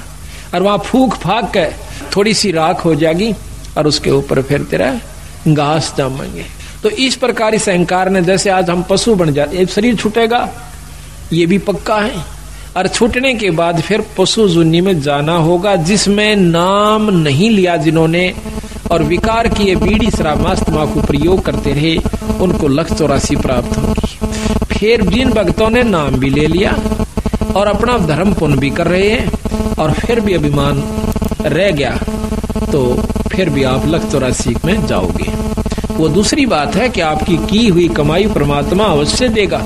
और वहाँ फूक फाक के थोड़ी सी राख हो जाएगी और उसके ऊपर फिर तेरा घास जमेंगे तो इस प्रकार इस अहंकार ने जैसे आज हम पशु बन जाते शरीर छूटेगा ये भी पक्का है। और छूटने के बाद फिर पशु जुन्नी में जाना होगा, जिसमें नाम नहीं लिया जिन्होंने, और विकार किए बीड़ी शराब मास तमाकू प्रयोग करते रहे, उनको लक्ष्य चौरासी प्राप्त होगी। फिर जिन भक्तों ने नाम भी ले लिया, और अपना धर्म पुण्य भी कर रहे हैं, और फिर भी अभिमान रह गया तो फिर भी आप लख चौरासी में जाओगे। वो दूसरी बात है कि आपकी की हुई कमाई परमात्मा अवश्य देगा।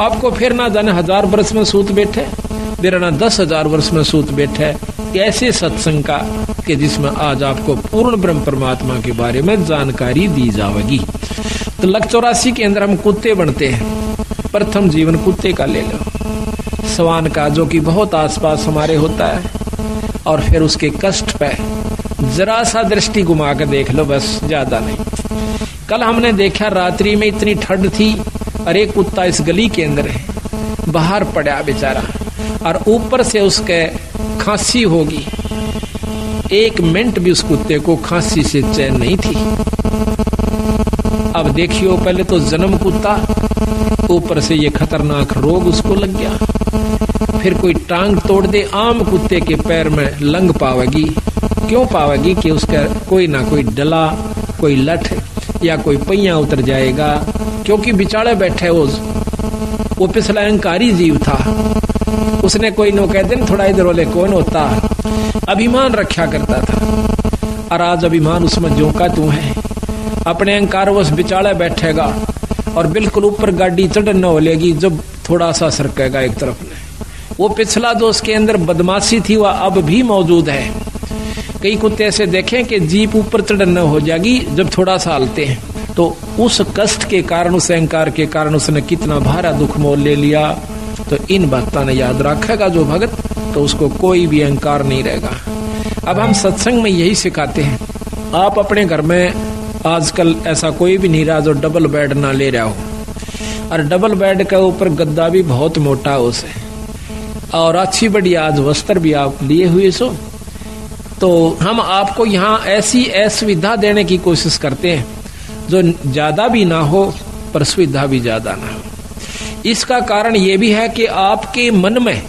आपको फिर ना जाने हज़ार वर्ष में सूत बैठे, मेरा ना दस हज़ार वर्ष में सूत बैठे। ऐसे सत्संग का कि जिसमें आज आपको पूर्ण ब्रह्म परमात्मा के बारे में जानकारी दी जाएगी। तो लख चौरासी के अंदर हम कुत्ते बनते हैं। प्रथम जीवन कुत्ते का ले लो। सवान का जो कि बहुत आसपास हमारे होता है, और फिर उसके कष्ट पे जरा सा दृष्टि घुमा कर देख लो, बस ज़्यादा नहीं। कल हमने देखा रात्रि में इतनी ठंड थी एक कुत्ता इस गली के अंदर है। बाहर पड़ा बेचारा। और ऊपर से उसके खांसी होगी। एक मिनट भी उस कुत्ते को खांसी से चैन नहीं थी। अब देखियो, पहले तो जन्म कुत्ता, ऊपर से ये खतरनाक रोग उसको लग गया। फिर कोई टांग तोड़ दे, आम कुत्ते के पैर में लंग पावेगी। क्यों पावेगी कि उसका कोई ना कोई डला, कोई लठ या कोई पहिया उतर जाएगा क्योंकि बिचाड़े बैठे वो वो पिछला अहंकारी जीव था। उसने कोई नो कहते ना थोड़ा इधर वाले कौन होता? अभिमान रखा करता था। और आज अभिमान उसमें जो का तू है। अपने अहंकार वो बिचाड़े बैठेगा और बिल्कुल ऊपर गाड़ी चढ़ न हो लेगी जब थोड़ा सा सरकेगा एक तरफ़ में। वो पिछला जो उसके अंदर बदमाशी थी, वह अब भी मौजूद है। कई कुत्ते ऐसे देखें कि जीप ऊपर चढ़ न हो जाएगी, जब थोड़ा सा हलते हैं। तो उस कष्ट के कारण, उस अहंकार के कारण उसने कितना भारा दुख मोल ले लिया तो इन बातों ने याद रखेगा जो भगत तो उसको कोई भी अहंकार नहीं रहेगा। अब हम सत्संग में यही सिखाते हैं, आप अपने घर में आजकल ऐसा कोई भी नहीं रहा जो डबल बेड ना ले रहा हो। और डबल बेड के ऊपर गद्दा भी बहुत मोटा हो उसे। और अच्छी बड़ी आज वस्त्र भी आप लिए हुए सो। तो हम आपको यहाँ ऐसी असुविधा देने की कोशिश करते हैं। जो ज़्यादा भी ना हो पर सुविधा भी ज़्यादा ना हो। इसका कारण यह भी है कि आपके मन में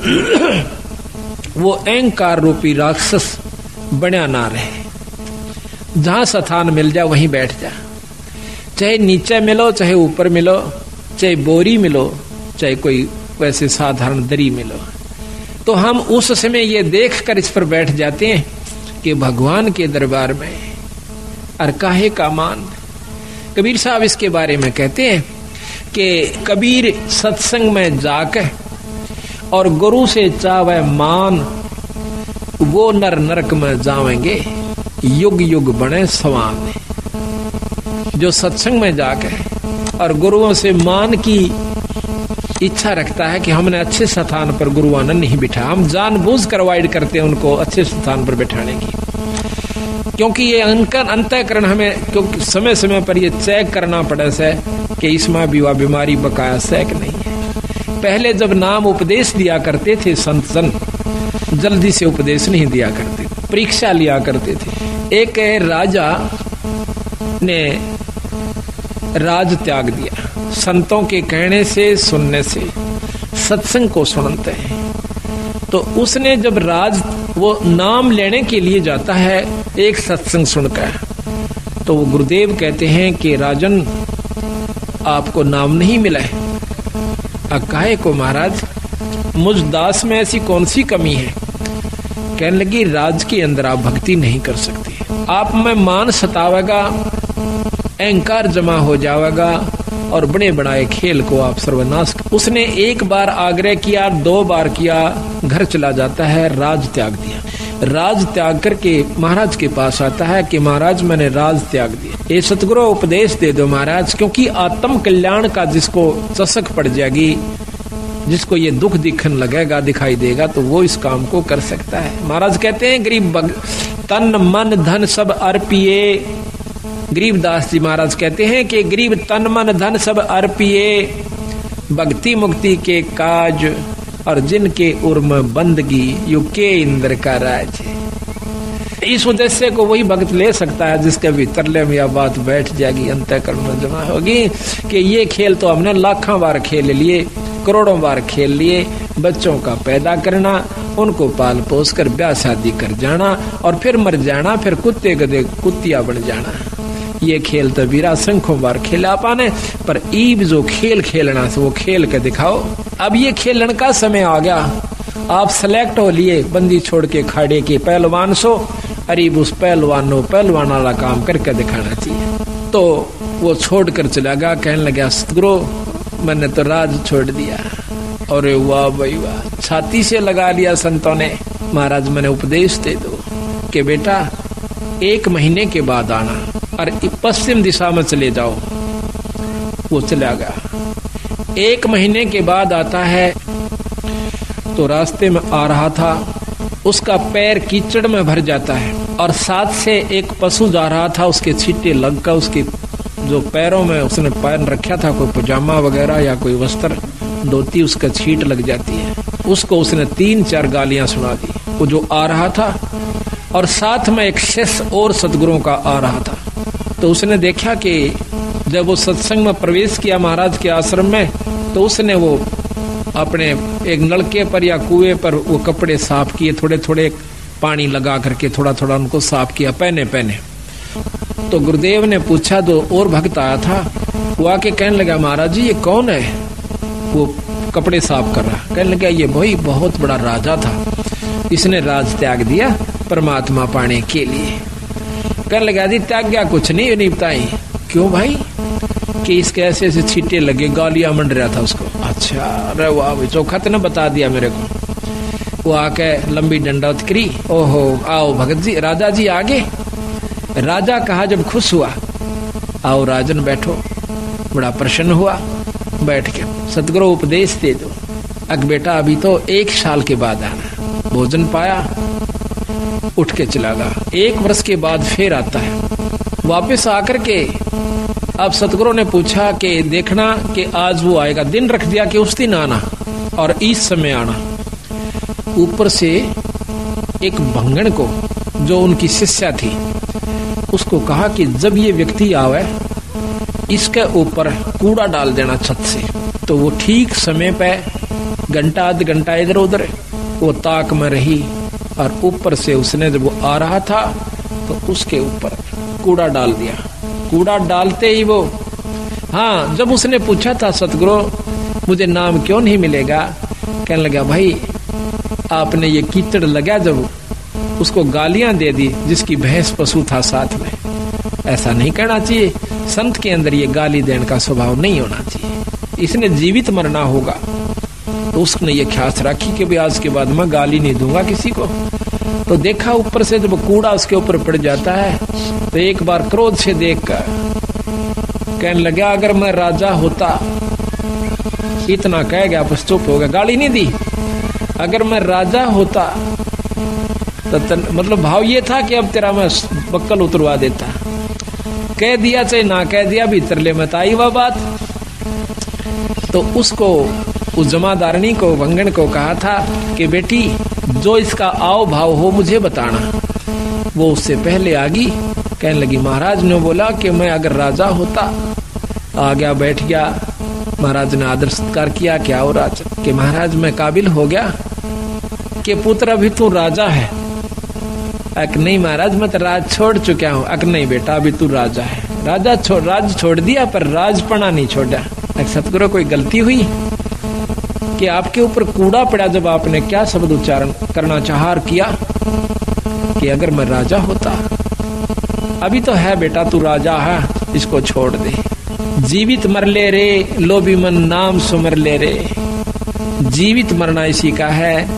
वो अहंकार रूपी राक्षस बना ना रहे। जहाँ स्थान मिल जाए वहीं बैठ जा। चाहे नीचे मिलो, चाहे ऊपर मिलो, चाहे बोरी मिलो, चाहे कोई वैसे साधारण दरी मिलो। तो हम उस समय ये देख कर इस पर बैठ जाते हैं कि भगवान के दरबार में और काहे का मान। कबीर साहब इसके बारे में कहते हैं कि कबीर सत्संग में जाकर और गुरु से चावे मान, वो नर नरक में जावेंगे, युग युग बने सवान जो सत्संग में जाकर और गुरुओं से मान की इच्छा रखता है कि हमने अच्छे स्थान पर गुरुआनंद नहीं बिठा हम जानबूझ कर वाइड करते हैं उनको अच्छे स्थान पर बैठाने की। क्योंकि ये अंकन अंतकरण हमें क्योंकि समय समय पर ये चेक करना पड़े से कि इसमें भी वह बीमारी बकाया सैक नहीं है। पहले जब नाम उपदेश दिया करते थे संत सन जल्दी से उपदेश नहीं दिया करते परीक्षा लिया करते थे। एक राजा ने राज त्याग दिया। संतों के कहने से, सुनने से, सत्संग को सुनते हैं। तो उसने जब राज वो नाम लेने के लिए जाता है एक सत्संग सुनकर। तो वो गुरुदेव कहते हैं कि, राजन, आपको नाम नहीं मिला है। अकाहे को, महाराज, मुझ दास में ऐसी कौन सी कमी है? कहने लगी, राज के अंदर आप भक्ति नहीं कर सकते। आप में मान सतावेगा अहंकार जमा हो जाएगा और बड़े बनाए खेल को आप सर्वनाश उसने एक बार आग्रह किया, दो बार किया, घर चला जाता है, राज त्याग दिया। राज त्याग करके महाराज के पास आता है कि महाराज, मैंने राज त्याग दिया। ये सतगुरु, उपदेश दे दो महाराज, क्योंकि आत्म कल्याण का जिसको चसक पड़ जाएगी, जिसको ये दुख दिखन लगेगा, दिखाई देगा तो वो इस काम को कर सकता है। महाराज कहते हैं, गरीब तन, मन, धन सब अर्पिए। गरीबदास जी महाराज कहते हैं कि गरीब तन मन धन सब अर्पिए, भक्ति मुक्ति के काज और जिनके उर्म बंदगी यु के इंद्र का राज इस उद्देश्य को वही भक्त ले सकता है जिसके भीतर में यह बात बैठ जाएगी, अंतकरण में जमा होगी कि ये खेल तो हमने लाखों बार खेल लिए, करोड़ों बार खेल लिए, बच्चों का पैदा करना, उनको पाल पोस कर ब्याह शादी कर जाना और फिर मर जाना, फिर कुत्ते गदे कुत्तिया बन जाना। ये खेल तो बीरा संखों बार खेला पाने, पर ईब जो खेल खेलना से वो खेल के दिखाओ। अब ये खेलन का समय आ गया। आप सेलेक्ट हो लिए, बंदी छोड़ के खाड़े के पहलवान सो अरीब उस पहलवान पहलवान वाला काम करके दिखाना चाहिए। तो वो छोड़ कर चला गया, कहने लगा सतगुरु मैंने तो राज छोड़ दिया। और वाह भाई वाह, छाती से लगा लिया संतों ने। महाराज, मैंने उपदेश दे दो कि बेटा, एक महीने के बाद आना। और पश्चिम दिशा में चले जाओ, वो चला गया। एक महीने के बाद आता है तो रास्ते में आ रहा था, उसका पैर कीचड़ में भर जाता है, और साथ से एक पशु जा रहा था, उसके छीटे लग कर उसके जो पैरों में उसने पैर रखा था, कोई पजामा वगैरह या कोई वस्त्र, धोती, उसका छीट लग जाती है। उसको उसने तीन चार गालियाँ सुना दी। वो जो आ रहा था, और साथ में एक शिष्य और सदगुरुओं का आ रहा था। तो उसने देखा कि जब वो सत्संग में प्रवेश किया महाराज के आश्रम में तो उसने वो अपने एक नलके पर या कुएँ पर वो कपड़े साफ़ किए थोड़े थोड़े पानी लगा करके थोड़ा थोड़ा उनको साफ़ किया पहने पहने तो गुरुदेव ने पूछा तो और भक्त आया था? वो आके कहने लगा, महाराज जी, ये कौन है? वो कपड़े साफ़ कर रहा। कहने लगा, ये भाई बहुत बड़ा राजा था। इसने राज त्याग दिया परमात्मा पाने के लिए। कहने लगा दी त्याग गया, कुछ नहीं बताई क्यों भाई? कि इसके ऐसे ऐसे छीटे लगे, गालियाँ मंड रहा था उसको। अच्छा अरे वाह भाई, चौखा तो न बता दिया मेरे को। वो आके लंबी डंडा करी ओहो, आओ भगत जी, राजा जी आगे। राजा कहा, जब खुश हुआ, आओ राजन बैठो। बड़ा प्रसन्न हुआ, बैठ के सतगुरु उपदेश दे दो। अक बेटा, अभी तो एक साल के बाद आना। भोजन पाया उठ के चला गया एक वर्ष के बाद फिर आता है। वापस आकर के अब सतगुरु ने पूछा कि देखना कि आज वो आएगा। दिन रख दिया कि उस दिन आना और इस समय आना। ऊपर से एक भंगण को, जो उनकी शिष्या थी, उसको कहा कि जब ये व्यक्ति आवे, इसके ऊपर कूड़ा डाल देना छत से। तो वो ठीक समय पे घंटा आध घंटा इधर उधर वो ताक में रही और ऊपर से उसने जब वो आ रहा था तो उसके ऊपर कूड़ा डाल दिया। कूड़ा डालते ही वो हाँ जब उसने पूछा था, सतगुरु, मुझे नाम क्यों नहीं मिलेगा? कहने लगा, भाई, आपने ये कीचड़ लगा जब उसको गालियाँ दे दी, जिसकी भैंस पशु था साथ में। ऐसा नहीं करना चाहिए। संत के अंदर ये गाली देने का स्वभाव नहीं होना चाहिए। इसने जीवित मरना होगा। तो उसने ये ख्यास रखी कि भाई आज के बाद मैं गाली नहीं दूँगा किसी को। तो देखा ऊपर से जब कूड़ा उसके ऊपर पड़ जाता है तो एक बार क्रोध से देख कर कहने लगा अगर मैं राजा होता इतना कह गया बस चुप हो गया गाली नहीं दी। अगर मैं राजा होता तो तन, मतलब भाव ये था कि अब तेरा मैं बक्कल उतरवा देता। कह दिया चाहे ना कह दिया भीतर ले मत आई वह बात। तो उसको उस जमादारणी को, वंगन को कहा था कि बेटी, जो इसका आओ भाव हो मुझे बताना। वो उससे पहले आ गई कहने लगी, महाराज, ने बोला कि मैं अगर राजा होता आ गया बैठ गया। महाराज ने आदर सत्कार किया क्या हो राज, कि महाराज, मैं काबिल हो गया, कि पुत्र अभी तू राजा है। अक नहीं, महाराज, मैं तो राज छोड़ चुका हूँ। अक नहीं, बेटा, अभी तू राजा है। राजा छोड़ राज छोड़ दिया, पर राजपना नहीं छोड़ा। अक सतगुरु, कोई गलती हुई? कि आपके ऊपर कूड़ा पड़ा जब आपने क्या शब्द उच्चारण करना चाह किया? कि अगर मैं राजा होता, अभी तो है बेटा तू राजा है, इसको छोड़ दे। जीवित मर ले रे, लोभी मन नाम सुमर ले रे। जीवित मरना इसी का है।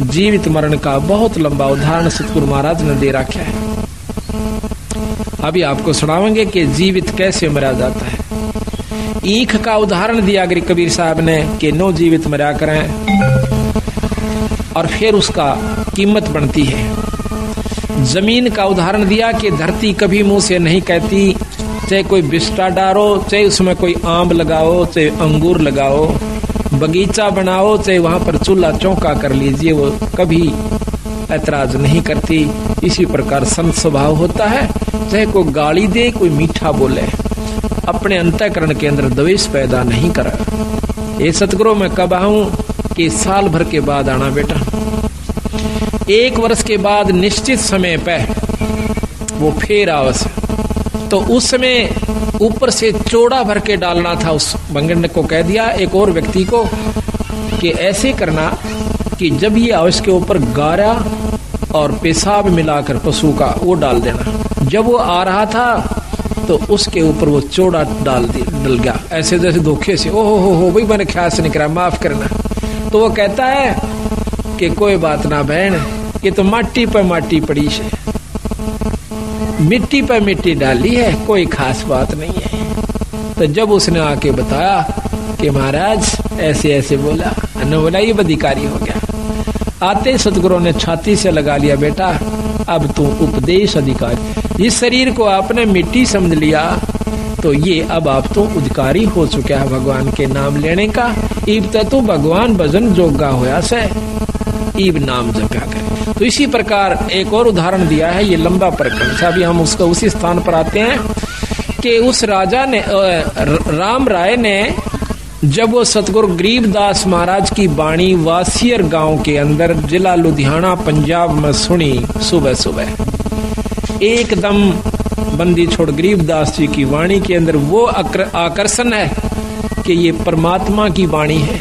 जीवित मरण का बहुत लंबा उदाहरण सतगुरु महाराज ने दे रखा है। अभी आपको सुनावेंगे कि जीवित कैसे मरा जाता है। ईख का उदाहरण दिया गिरी कबीर साहब ने कि नो जीवित मरा करें और फिर उसका कीमत बनती है। ज़मीन का उदाहरण दिया कि धरती कभी मुँह से नहीं कहती, चाहे कोई बिस्टा डारो, चाहे उसमें कोई आम लगाओ, चाहे अंगूर लगाओ, बगीचा बनाओ, चाहे वहाँ पर चूल्हा चौका कर लीजिए, वो कभी ऐतराज नहीं करती। इसी प्रकार संत स्वभाव होता है, चाहे कोई गाली दे, कोई मीठा बोले। अपने अंतकरण के अंदर द्वेष पैदा नहीं कर। ये सतगुरु, मैं कब आऊँ कि साल भर के बाद आना बेटा? एक वर्ष के बाद निश्चित समय पे वो फिर आवस। तो उस समय ऊपर से चौड़ा भर के डालना था उस बंगड़ को कह दिया एक और व्यक्ति को कि ऐसे करना कि जब ये आवश्यक के ऊपर गारा और पेशाब मिलाकर पशु का वो डाल देना। जब वो आ रहा था तो उसके ऊपर वो चौड़ा डाल डल गया। ऐसे जैसे धोखे से, ओहो, हो हो, भाई, मैंने ख्याल से निकला माफ़ करना। तो वो कहता है कि कोई बात ना बहन, ये तो माटी पर माटी पड़ी है। मिट्टी पर मिट्टी डाली है, कोई खास बात नहीं है। तो जब उसने आके बताया कि महाराज, ऐसे ऐसे बोला अन्य बोला, ये अधिकारी हो गया। आते सतगुरु ने छाती से लगा लिया, बेटा, अब तू उपदेश अधिकारी। इस शरीर को आपने मिट्टी समझ लिया तो ये अब आप तो उदकारी हो चुका है भगवान के नाम लेने का। ईब तू भगवान भजन जोगा होया से ईब नाम जपा कर तो इसी प्रकार एक और उदाहरण दिया है, ये लंबा प्रकरण। अभी हम उसका उसी स्थान पर आते हैं कि उस राजा ने राम राय ने, जब वो सतगुरु गरीबदास महाराज की बाणी वासियर गाँव के अंदर जिला लुधियाना, पंजाब में सुनी सुबह सुबह एकदम बंदी छोड़ गरीबदास जी की वाणी के अंदर वो आकर्षण है कि ये परमात्मा की वाणी है।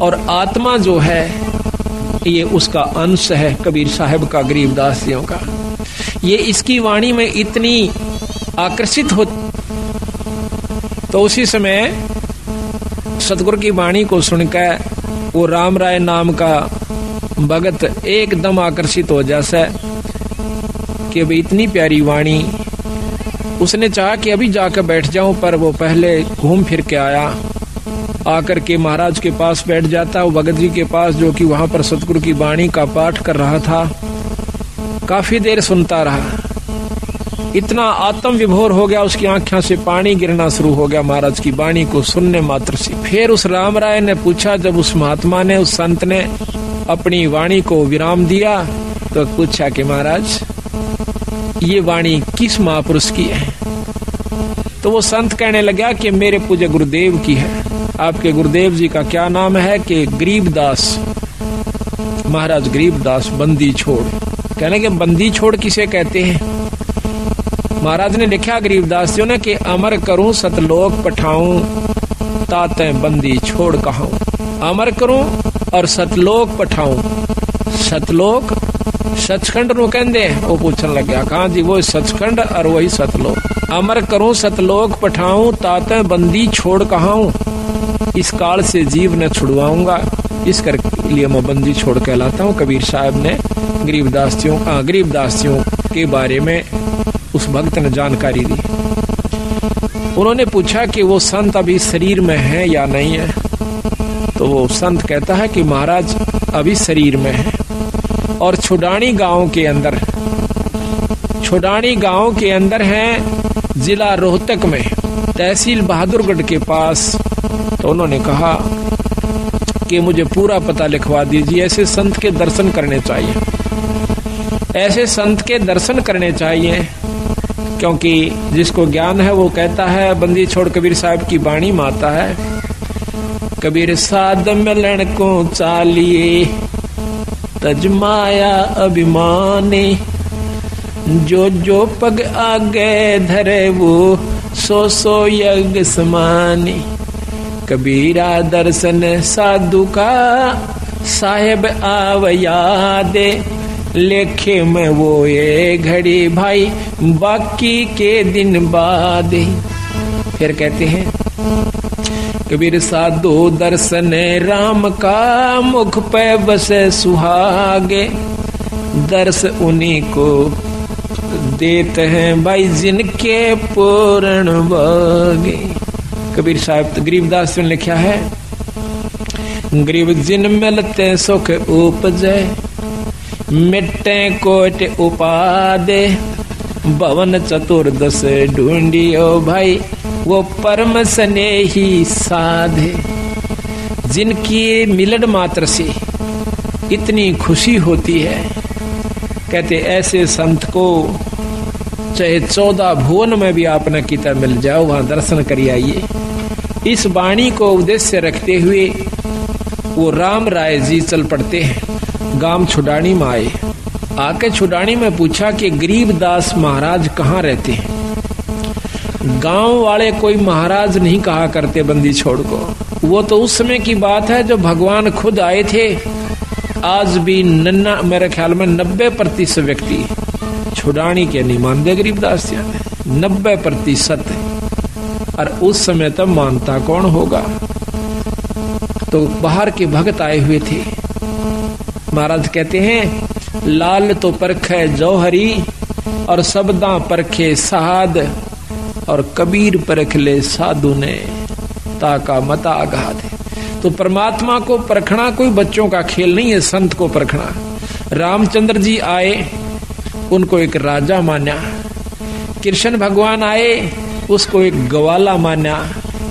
और आत्मा जो है, ये उसका अंश है कबीर साहब का गरीबदास जियों का। ये इसकी वाणी में इतनी आकर्षित हो तो उसी समय सतगुरु की वाणी को सुनकर वो राम राय नाम का भगत एकदम आकर्षित हो जैसा कि अभी इतनी प्यारी वाणी। उसने चाहा कि अभी जाकर बैठ जाऊँ, पर वो पहले घूम फिर के आया। आकर के महाराज के पास बैठ जाता वो भगत जी के पास जो कि वहाँ पर सतगुरु की वाणी का पाठ कर रहा था, काफ़ी देर सुनता रहा। इतना आत्म विभोर हो गया, उसकी आँखों से पानी गिरना शुरू हो गया महाराज की वाणी को सुनने मात्र से। फिर उस राम राय ने पूछा, जब उस महात्मा ने, उस संत ने अपनी वाणी को विराम दिया तो पूछा कि महाराज? ये वाणी किस महापुरुष की है? तो वो संत कहने लगा कि मेरे पूज्य गुरुदेव की है। आपके गुरुदेव जी का क्या नाम है कि गरीबदास, महाराज गरीबदास बंदी छोड़। कहने के बंदी छोड़ किसे कहते हैं? महाराज ने लिखा गरीबदास जी ने कि अमर करूँ, सतलोक पठाऊं, ताते बंदी छोड़ कहा अमर करूँ और सतलोक पठाऊं। सतलोक सचखंड नु कहते वो पूछने लग गया कहा जी, वो सचखंड और वही सतलोक? अमर करूँ सतलोक, पठाऊं ताते बंदी छोड़ कहा इस काल से जीव न छुड़वाऊँगा, इस कर लिए मैं बंदी छोड़ कहलाता हूँ, कबीर साहब ने गरीबदासियों गरीबदासियों के बारे में उस भक्त ने जानकारी दी। उन्होंने पूछा कि वो संत अभी शरीर में है या नहीं है? तो वो संत कहता है कि महाराज, अभी शरीर में है। और छुडानी गाँव के अंदर। छुडानी गाँव के अंदर है जिला रोहतक में, तहसील बहादुरगढ़ के पास। तो उन्होंने कहा कि मुझे पूरा पता लिखवा दीजिए, ऐसे संत के दर्शन करने चाहिए। ऐसे संत के दर्शन करने चाहिए, क्योंकि जिसको ज्ञान है वो कहता है, बंदी छोड़ कबीर साहब की बाणी माता है। कबीर साध मिलन को चालिए तजमाया अभिमानी। जो जो पग आगे धरे वो सो सो यज्ञ समानी। कबीरा दर्शन साधु का साहेब आवया दे लेखे में वो ये घड़ी भाई बाकी के दिन बाद। फिर कहते हैं कबीर साधु दर्शन राम का मुख पे बसे सुहागे। दर्श उन्हीं को देते हैं भाई जिनके पूर्ण बागे कबीर साहब तो गरीबदास ने लिखा है, गरीब जिन मिलते सुख उपजे, मिट्टे कोट उपादे, भवन चतुर्दश ढूंढियो भाई। वो परम सने ही साधे जिनकी मिलन मात्र से इतनी खुशी होती है। कहते, ऐसे संत को चाहे चौदह भुवन में भी आपने किता मिल जाओ, वहाँ दर्शन कर आइए। इस वाणी को उद्देश्य रखते हुए वो राम राय जी चल पड़ते हैं। गाँव छुडानी में आए। आके छुडानी में पूछा कि गरीब दास महाराज कहाँ रहते हैं? गाँव वाले कोई महाराज नहीं कहा करते बंदी छोड़ को। वो तो उस समय की बात है जो भगवान खुद आए थे। आज भी नन्ना, मेरे ख्याल में नब्बे प्रतिशत व्यक्ति छुड़ानी के नहीं मानते गरीबदास नब्बे प्रतिशत और उस समय तब मानता कौन होगा? तो बाहर के भक्त आए हुए थे। महाराज कहते हैं, लाल तो परख है जौहरी और सबदा परखे साद और कबीर परख ले साधु ने ताका मता आघात तो परमात्मा को परखना कोई बच्चों का खेल नहीं है, संत को परखना। रामचंद्र जी आए, उनको एक राजा माना कृष्ण भगवान आए, उसको एक गवाला माना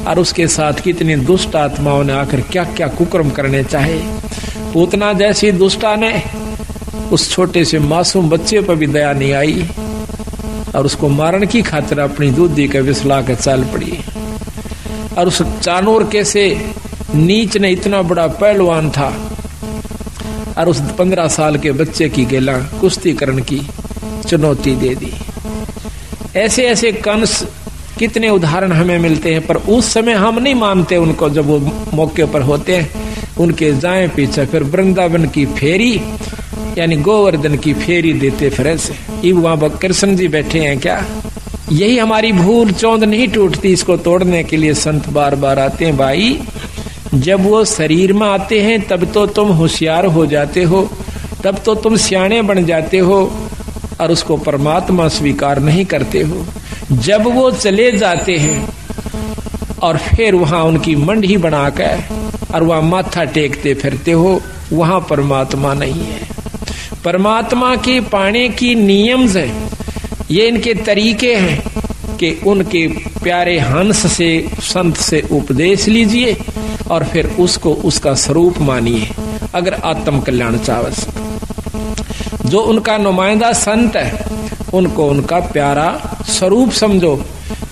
और उसके साथ कितनी दुष्ट आत्माओं ने आकर क्या क्या कुक्रम करने चाहे। पूतना जैसी दुष्टा ने उस छोटे से मासूम बच्चे पर भी दया नहीं आई। और उसको मारने की खातिर अपनी दूधी के विसला के चाल पड़ी। और उस चानोर के से नीच ने इतना बड़ा पहलवान था। और उस पंद्रह साल के बच्चे की गेला कुश्ती करण की चुनौती दे दी। ऐसे ऐसे कंस कितने उदाहरण हमें मिलते हैं, पर उस समय हम नहीं मानते उनको जब वो मौके पर होते हैं। उनके जाए पीछे फिर वृंदावन की फेरी यानी गोवर्धन की फेरी देते फिर ऐसे वहाँ कृष्ण जी बैठे हैं क्या? यही हमारी भूल चौंद नहीं टूटती इसको तोड़ने के लिए संत बार बार आते हैं, भाई। जब वो शरीर में आते हैं, तब तो तुम होशियार हो जाते हो, तब तो तुम सियाणे बन जाते हो और उसको परमात्मा स्वीकार नहीं करते हो। जब वो चले जाते हैं और फिर वहाँ उनकी मंडी बनाकर और वहाँ माथा टेकते फिरते हो, वहाँ परमात्मा नहीं है। परमात्मा के पाने की नियम है। ये इनके तरीके हैं कि उनके प्यारे हंस से, संत से उपदेश लीजिए और फिर उसको उसका स्वरूप मानिए, अगर आत्म कल्याण चावस जो उनका नुमाइंदा संत है, उनको उनका प्यारा स्वरूप समझो।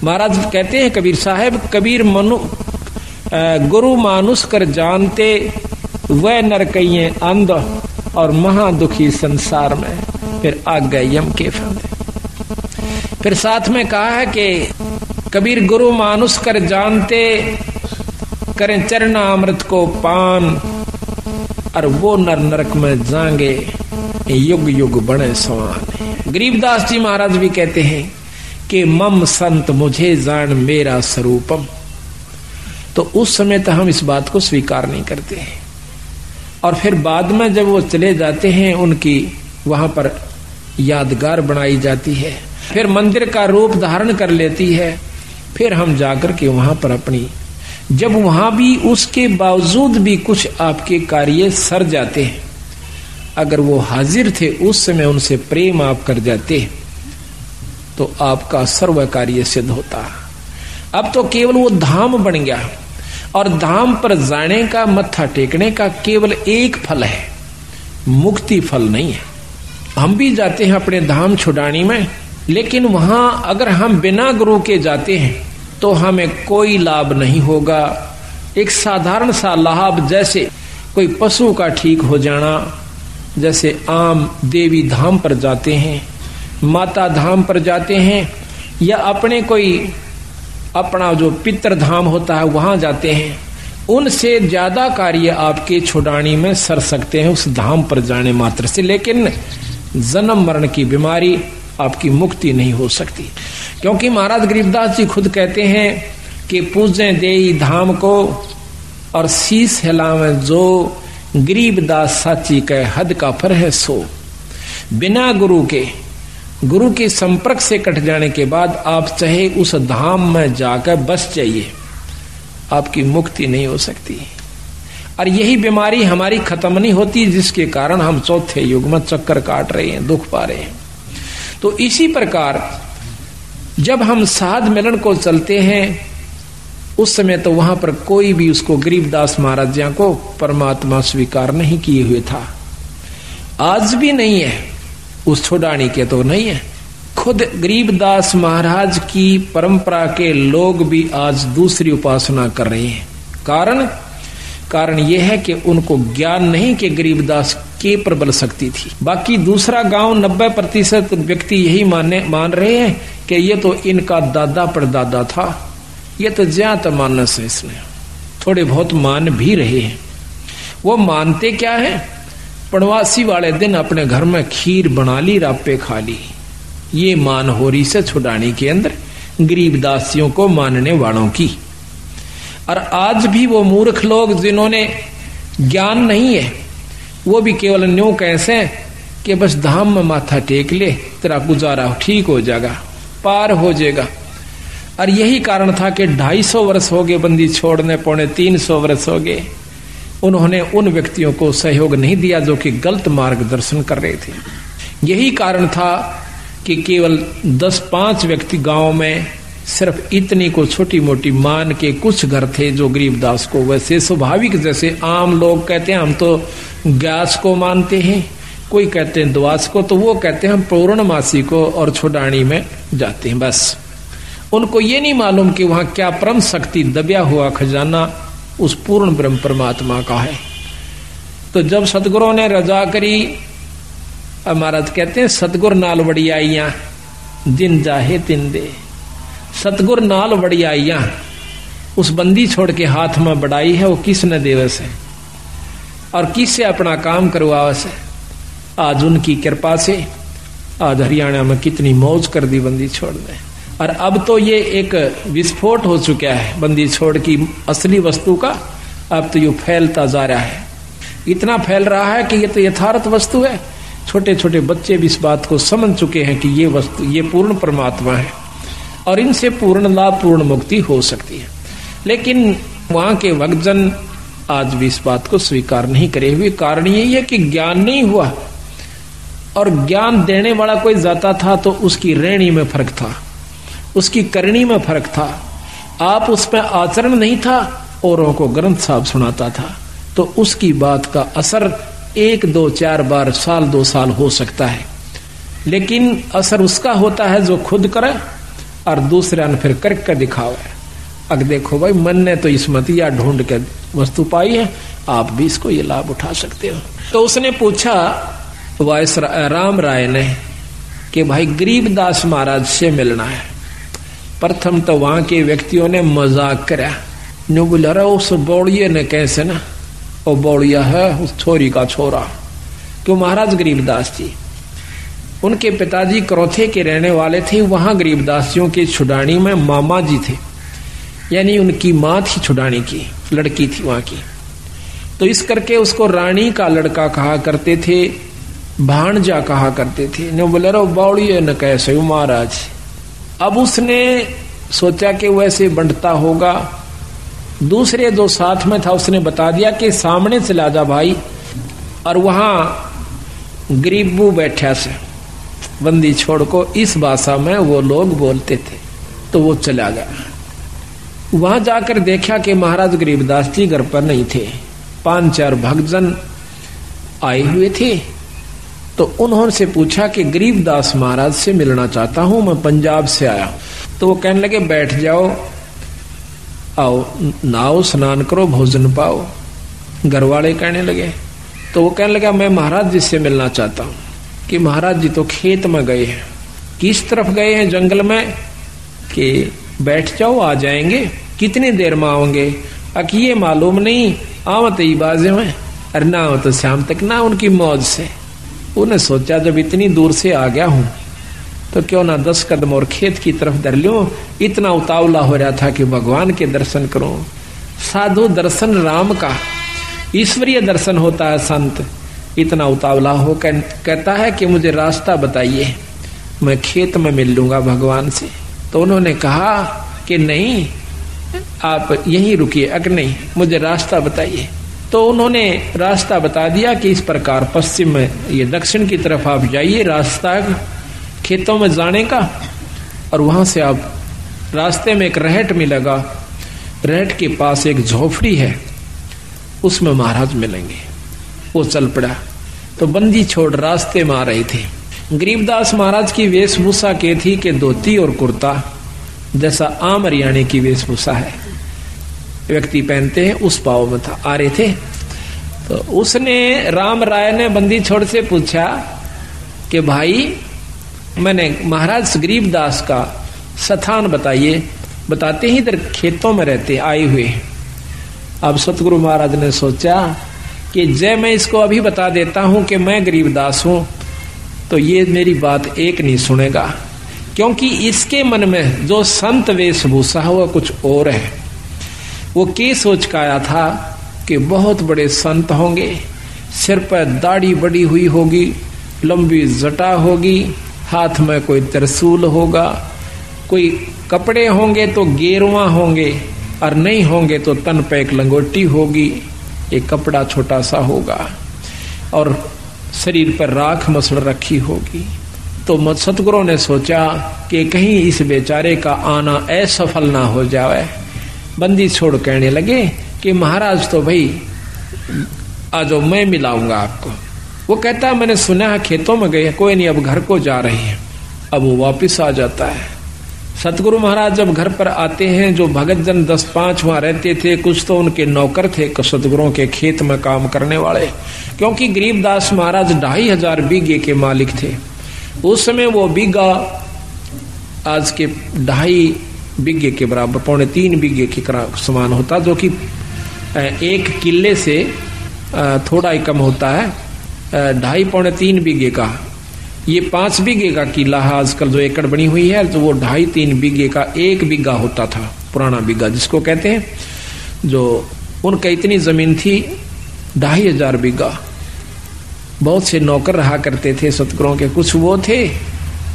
महाराज कहते हैं, कबीर साहब, कबीर मनु गुरु मानुष कर जानते, वह नर अंध। और महा दुखी संसार में फिर आ गए यम के फंदे फिर साथ में कहा है कि कबीर गुरु मानुष कर जानते, करें चरना अमृत को पान, और वो नर नरक में जाएँगे युग युग बने सवान गरीबदास जी महाराज भी कहते हैं कि मम संत मुझे जान मेरा स्वरूपम। तो उस समय तक हम इस बात को स्वीकार नहीं करते हैं। और फिर बाद में जब वो चले जाते हैं, उनकी वहाँ पर यादगार बनाई जाती है। फिर मंदिर का रूप धारण कर लेती है। फिर हम जाकर के वहाँ पर अपनी, जब वहाँ भी उसके बावजूद भी कुछ आपके कार्य सर जाते हैं, अगर वो हाजिर थे उस समय उनसे प्रेम आप कर जाते तो आपका सर्व कार्य सिद्ध होता। अब तो केवल वो धाम बन गया। और धाम पर जाने का, मत्था टेकने का केवल एक फल है। मुक्ति फल नहीं है। हम भी जाते हैं अपने धाम छुड़ानी में, लेकिन वहाँ अगर हम बिना गुरु के जाते हैं तो हमें कोई लाभ नहीं होगा। एक साधारण सा लाभ, जैसे कोई पशु का ठीक हो जाना, जैसे आम देवी धाम पर जाते हैं, माता धाम पर जाते हैं, या अपने कोई अपना जो पितर धाम होता है, वहाँ जाते हैं। उनसे ज़्यादा कार्य आपके छुड़ानी में सर सकते हैं, उस धाम पर जाने मात्र से। लेकिन जन्म मरण की बीमारी आपकी मुक्ति नहीं हो सकती। क्योंकि महाराज गरीबदास जी खुद कहते हैं कि पूजे दे धाम को और शीस हिलावे जो गरीबदास साची कह हद का फर है सो। बिना गुरु के गुरु के संपर्क से कट जाने के बाद आप चाहे उस धाम में जाकर बस जाइए। आपकी मुक्ति नहीं हो सकती। और यही बीमारी हमारी खत्म नहीं होती, जिसके कारण हम चौथे युग में चक्कर काट रहे हैं, दुख पा रहे हैं। तो इसी प्रकार, जब हम साध मिलन को चलते हैं, उस समय तो वहाँ पर कोई भी उसको गरीबदास महाराज को परमात्मा स्वीकार नहीं किए हुए था। आज भी नहीं है। उस छोड़ानी के तो नहीं है। खुद गरीबदास महाराज की परंपरा के लोग भी आज दूसरी उपासना कर रहे हैं। कारण? कारण यह है कि उनको ज्ञान नहीं कि गरीबदास के प्रबल शक्ति थी। बाकी दूसरा गाँव नब्बे प्रतिशत व्यक्ति यही माने, मान रहे हैं कि ये तो इनका दादा परदादा था। ये तो ज़्यादा मानस है इसने थोड़े बहुत मान भी रहे हैं। वो मानते क्या है? पड़वासी वाले दिन अपने घर में खीर बना ली रापे खा ली। ये मान रही से छुड़ाने के अंदर गरीब दासियों को मानने वालों की। और आज भी वो मूर्ख लोग जिन्होंने ज्ञान नहीं है, वो भी केवल न्यू कैसे कि बस धाम में माथा टेक ले, तेरा गुजारा ठीक हो जाएगा, पार हो जाएगा। और यही कारण था कि ढाई सौ वर्ष हो गए बंदी छोड़ने, पौने तीन सौ वर्ष हो गए। उन्होंने उन व्यक्तियों को सहयोग नहीं दिया जो कि गलत मार्गदर्शन कर रहे थे। यही कारण था कि केवल दस पाँच व्यक्ति गाँव में सिर्फ़ इतनी को छोटी मोटी मान के कुछ घर थे जो गरीबदास को वैसे स्वाभाविक जैसे आम लोग कहते हैं, हम तो गैस को मानते हैं, कोई कहते हैं द्वास को तो वो कहते हैं हम पूर्णमासी को और छोडानी में जाते हैं बस। उनको ये नहीं मालूम कि वहाँ क्या परम शक्ति दबिया हुआ खजाना उस पूर्ण ब्रह्म परमात्मा का है। तो जब सतगुरु ने रजा करी महाराज कहते हैं सतगुर नाल बड़ियाइया दिन जाहे दिन दे। सतगुर नाल बड़ियाइया उस बंदी छोड़ के हाथ में बढ़ाई है, वो किसने देवस है। और किससे अपना काम करवावस है। आज उनकी कृपा से, आज हरियाणा में कितनी मौज कर दी बंदी छोड़ दे और अब तो ये एक विस्फोट हो चुका है, बंदी छोड़ की असली वस्तु का। अब तो ये फैलता जा रहा है। इतना फैल रहा है कि ये तो यथार्थ वस्तु है। छोटे छोटे बच्चे भी इस बात को समझ चुके हैं कि ये वस्तु, ये पूर्ण परमात्मा है और इनसे पूर्ण लाभ पूर्ण मुक्ति हो सकती है। लेकिन वहाँ के भक्तजन आज भी इस बात को स्वीकार नहीं करे हुए। कारण यही है कि ज्ञान नहीं हुआ और ज्ञान देने वाला कोई जाता था तो उसकी रेणी में फ़र्क था। उसकी करनी में फ़र्क था। आप उसमें आचरण नहीं था, औरों को ग्रंथ साहब सुनाता था। तो उसकी बात का असर एक, दो, चार बार, साल, दो साल हो सकता है। लेकिन असर उसका होता है जो खुद करे और दूसरे ने फिर करके दिखावे। अब देखो भाई, मन ने तो इस मतिया ढूंढ के वस्तु पाई है, आप भी इसको ये लाभ उठा सकते हो। तो उसने पूछा, वायस राम राय ने कि भाई गरीबदास महाराज से मिलना है। प्रथम तो वहाँ के व्यक्तियों ने मज़ाक करा। नो बोला रहा उस बौड़िए ने कैसे ना? वो बौड़िया है, उस छोरी का छोरा। क्यों महाराज गरीबदास जी? उनके पिताजी क्रोथे के रहने वाले थे, वहाँ गरीबदासियों के छुडानी में मामा जी थे। यानी उनकी माँ थी छुडानी की, लड़की थी वहाँ की। तो इस करके उसको रानी का लड़का कहा करते थे, भाणजा कहा करते थे। न बोले रो बाउड़ी न कैसे? महाराज अब उसने सोचा कि वैसे बंटता होगा। दूसरे जो साथ में था, उसने बता दिया कि सामने चला जा भाई, और वहाँ गरीबू बैठा से बंदी छोड़ को इस भाषा में वो लोग बोलते थे तो वो चला गया। वहाँ जाकर देखा कि महाराज गरीबदास जी घर पर नहीं थे। पाँच चार भक्तजन आए हुए थे। तो उन्होंने से पूछा कि गरीबदास महाराज से मिलना चाहता हूँ, मैं पंजाब से आया तो वो कहने लगे, बैठ जाओ, आओ नाओ स्नान करो, भोजन पाओ। घर वाले कहने लगे तो वो कहने लगा, मैं महाराज जी से मिलना चाहता हूँ, कि महाराज जी तो खेत में गए हैं। किस तरफ़ गए हैं जंगल में? कि बैठ जाओ, आ जाएँगे। कितनी देर में आओगे? अकी ये मालूम नहीं आवत ही बाजे में। अरे ना तो शाम तक ना उनकी मौज से। उन्हें सोचा जब इतनी दूर से आ गया हूँ तो क्यों ना दस कदम और खेत की तरफ़ धर लो इतना उतावला हो रहा था कि भगवान के दर्शन करो। साधु दर्शन राम का ईश्वरीय दर्शन होता है संत। इतना उतावला हो कह, कहता है कि मुझे रास्ता बताइए मैं खेत में मिल लूँगा भगवान से। तो उन्होंने कहा कि नहीं आप यहीं रुकिए अगर नहीं मुझे रास्ता बताइए। तो उन्होंने रास्ता बता दिया कि इस प्रकार पश्चिम में ये दक्षिण की तरफ़ आप जाइए, रास्ता खेतों में जाने का, और वहाँ से आप रास्ते में एक रहट मिलेगा। रहट के पास एक झोपड़ी है, उसमें महाराज मिलेंगे। वो चल पड़ा। तो बंदी छोड़ रास्ते में आ रहे थे। गरीबदास महाराज की वेशभूषा के थी कि धोती और कुर्ता, जैसा आम हरियाणे की वेशभूषा है। व्यक्ति पहनते हैं, उस पाव में था, आ रहे थे। तो उसने राम राय ने बंदी छोड़ से पूछा कि भाई, मैंने महाराज गरीबदास का स्थान बताइए। बताते ही इधर खेतों में रहते, आए हुए अब सतगुरु महाराज ने सोचा कि जय, मैं इसको अभी बता देता हूँ कि मैं गरीबदास हूँ तो ये मेरी बात एक नहीं सुनेगा। क्योंकि इसके मन में जो संत वेशभूषा हुआ कुछ और है। वो के सोच का आया था कि बहुत बड़े संत होंगे, सिर पर दाढ़ी बड़ी हुई होगी, लंबी जटा होगी, हाथ में कोई त्रिशूल होगा, कोई कपड़े होंगे तो गेरुआ होंगे, और नहीं होंगे तो तन पे एक लंगोटी होगी, एक कपड़ा छोटा सा होगा, और शरीर पर राख मसल रखी होगी। तो सतगुरु ने सोचा कि कहीं इस बेचारे का आना असफल ना हो जाए। बंदी छोड़ कहने लगे कि महाराज तो भाई, आज मैं मिलाऊँगा आपको। वो कहता है मैंने सुना है खेतों में गए कोई नहीं, अब घर को जा रही है। अब वो वापिस आ जाता है। सतगुरु महाराज जब घर पर आते हैं, जो भगत जन दस पाँच वहाँ रहते थे, कुछ तो उनके नौकर थे सतगुरुओं के खेत में काम करने वाले। क्योंकि गरीबदास महाराज ढाई हज़ार बीघे के मालिक थे। उस समय वो बीघा, आज के ढाई बीघे के बराबर, पौने तीन बीघे के समान होता, जो कि एक किले से थोड़ा ही कम होता है ढाई पौने तीन बीघे का। ये पाँच बीघे का किला है, आजकल जो एकड़ बनी हुई है तो वो ढाई तीन बीघे का एक बीघा होता था, पुराना बीघा जिसको कहते हैं, जो उनका इतनी ज़मीन थी, ढाई हज़ार बीघा बहुत से नौकर रहा करते थे सतगुरों के कुछ वो थे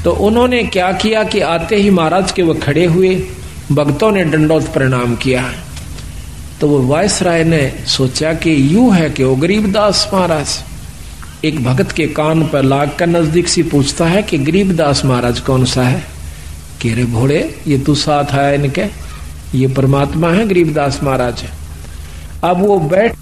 तो उन्होंने क्या किया कि आते ही महाराज के वो खड़े हुए, भक्तों ने दंडोत प्रणाम किया। तो वो वायस राय ने सोचा कि यू है कि वो गरीबदास महाराज, एक भगत के कान पर लाग कर नज़दीक से पूछता है कि गरीबदास महाराज कौन सा है? कि रे भोड़े, ये तू साथ आया इनके? ये परमात्मा है गरीबदास महाराज। अब वो बैठ